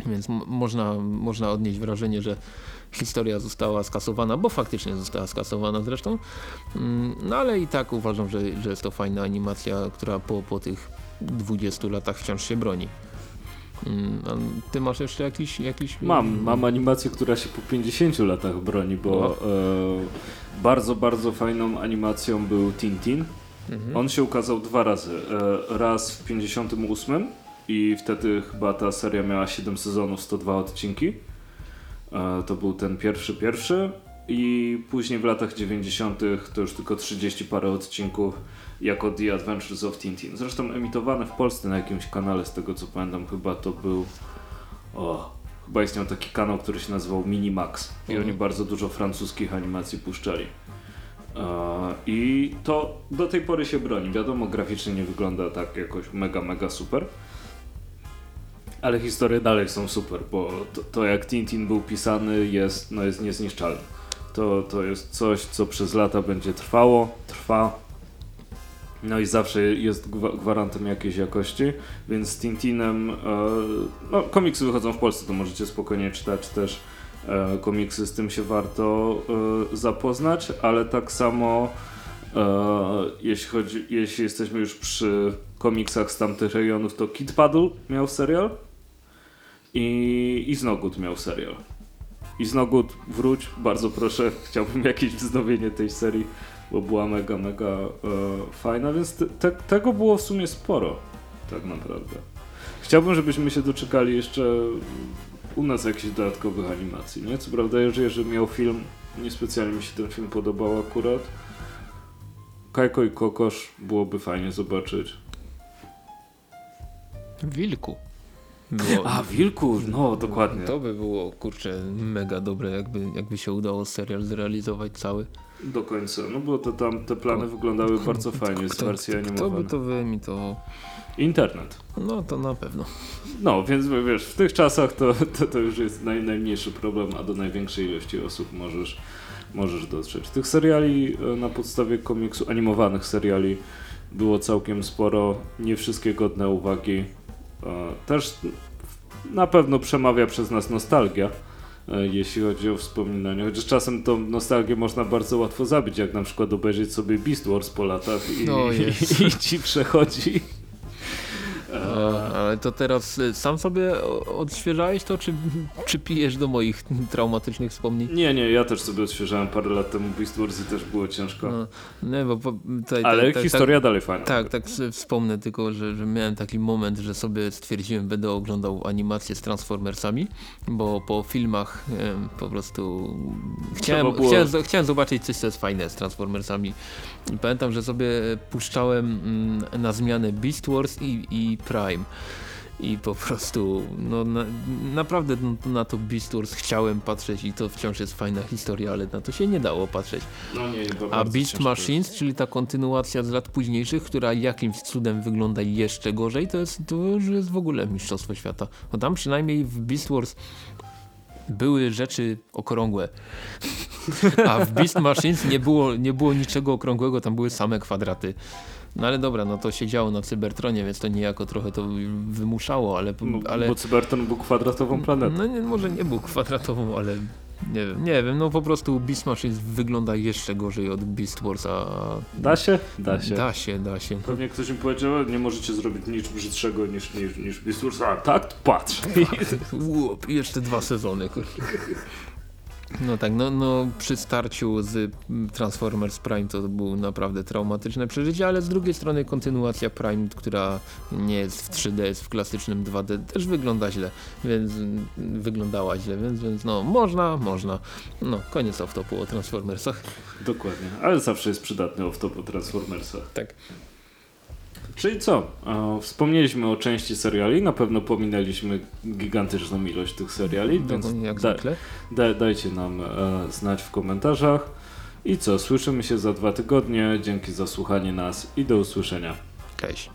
więc można, można odnieść wrażenie, że historia została skasowana, bo faktycznie została skasowana zresztą. Mm, No ale i tak uważam, że, że jest to fajna animacja, która po, po tych 20 latach wciąż się broni. Mm, A ty masz jeszcze jakiś... jakiś Mam, mam animację, która się po 50 latach broni, bo No. e, bardzo, bardzo fajną animacją był Tintin. Mhm. On się ukazał dwa razy. E, raz w 58 i wtedy chyba ta seria miała 7 sezonów, 102 odcinki. E, to był ten pierwszy, pierwszy. I później w latach 90. to już tylko 30 parę odcinków jako The Adventures of Tintin. Zresztą emitowane w Polsce na jakimś kanale, z tego co pamiętam, chyba to był. O, chyba istniał taki kanał, który się nazywał Minimax. I Mhm. oni bardzo dużo francuskich animacji puszczali. E, I to do tej pory się broni. Wiadomo, graficznie nie wygląda tak jakoś mega, mega super. Ale historie dalej są super, bo to, to jak Tintin był pisany jest, no jest niezniszczalne. To, to jest coś, co przez lata będzie trwało, trwa. No i zawsze jest gwa- gwarantem jakiejś jakości, więc z Tintinem, e, no komiksy wychodzą w Polsce, to możecie spokojnie czytać też e, komiksy, z tym się warto e, zapoznać, ale tak samo jeśli, chodzi, jeśli jesteśmy już przy komiksach z tamtych rejonów, to Kid Paddle miał serial i, i Znogut miał serial. I Znogut wróć, bardzo proszę, chciałbym jakieś wznowienie tej serii, bo była mega, mega e, fajna, więc te, te, tego było w sumie sporo, tak naprawdę. Chciałbym, żebyśmy się doczekali jeszcze u nas jakichś dodatkowych animacji, nie? Co prawda, jeżeli że miał film, niespecjalnie mi się ten film podobał akurat. Kajko i Kokosz byłoby fajnie zobaczyć. Wilku. Było, A, Wilku, no dokładnie. To by było, kurczę, mega dobre, jakby, jakby się udało serial zrealizować cały. Do końca, no bo to tam te plany wyglądały bardzo fajnie z Kto, wersji kto by to wyemitował? Internet. No to na pewno. No, więc wiesz, w tych czasach to, to, to już jest naj, najmniejszy problem, a do największej ilości osób możesz, możesz dotrzeć. Tych seriali e, na podstawie komiksu, animowanych seriali było całkiem sporo, nie wszystkie godne uwagi. E, Też na pewno przemawia przez nas nostalgia, e, jeśli chodzi o wspominanie. Chociaż czasem tą nostalgię można bardzo łatwo zabić, jak na przykład obejrzeć sobie Beast Wars po latach i, O i, i ci przechodzi. Ale to teraz y, sam sobie odświeżałeś to, czy, czy pijesz do moich traumatycznych wspomnień? Nie, nie, ja też sobie odświeżałem parę lat temu Beast Wars i też było ciężko. No, nie, bo po, tutaj, Ale tak- tak- historia dalej fajna. Tak, tak wspomnę tylko, że, że miałem taki moment, że sobie stwierdziłem, będę oglądał animację z Transformersami, bo po filmach em, po prostu chciałem, było- chciałem, chciałem zobaczyć coś, co jest fajne z Transformersami. I pamiętam, że sobie puszczałem mm, na zmianę Beast Wars i, i Prime. I po prostu, no na, naprawdę no, na to Beast Wars chciałem patrzeć i to wciąż jest fajna historia, ale na to się nie dało patrzeć. No nie, A Beast Machines, czyli ta kontynuacja z lat późniejszych, która jakimś cudem wygląda jeszcze gorzej, to, jest, to już jest w ogóle mistrzostwo świata. Bo tam przynajmniej w Beast Wars były rzeczy okrągłe. A w Beast Machines nie było, nie było niczego okrągłego, tam były same kwadraty. No ale dobra, no to się działo na Cybertronie, więc to niejako trochę to wymuszało, ale... No, ale Bo Cybertron był kwadratową planetą. no nie, może nie był kwadratową, ale nie wiem, nie wiem, no po prostu Beast wygląda jeszcze gorzej od Beast Wars, a Da się? Da się. Da się, da się. Pewnie ktoś mi powiedział, nie możecie zrobić nic brzydszego niż, niż, niż Beast Wars. A tak? Patrz. Łup, jeszcze dwa sezony. No tak, no, no przy starciu z mm, Transformers Prime to było naprawdę traumatyczne przeżycie, ale z drugiej strony kontynuacja Prime, która nie jest w 3D, jest w klasycznym 2D, też wygląda źle, więc mm, wyglądała źle, więc, więc no można, można. No koniec off-topu o Transformersach. Dokładnie. Ale zawsze jest przydatny off-top o Transformersach. Tak. Czyli co? Wspomnieliśmy o części seriali, na pewno pominęliśmy gigantyczną ilość tych seriali, więc jak da, da, dajcie nam e, znać w komentarzach. I co? Słyszymy się za dwa tygodnie. Dzięki za słuchanie nas i do usłyszenia. Cześć.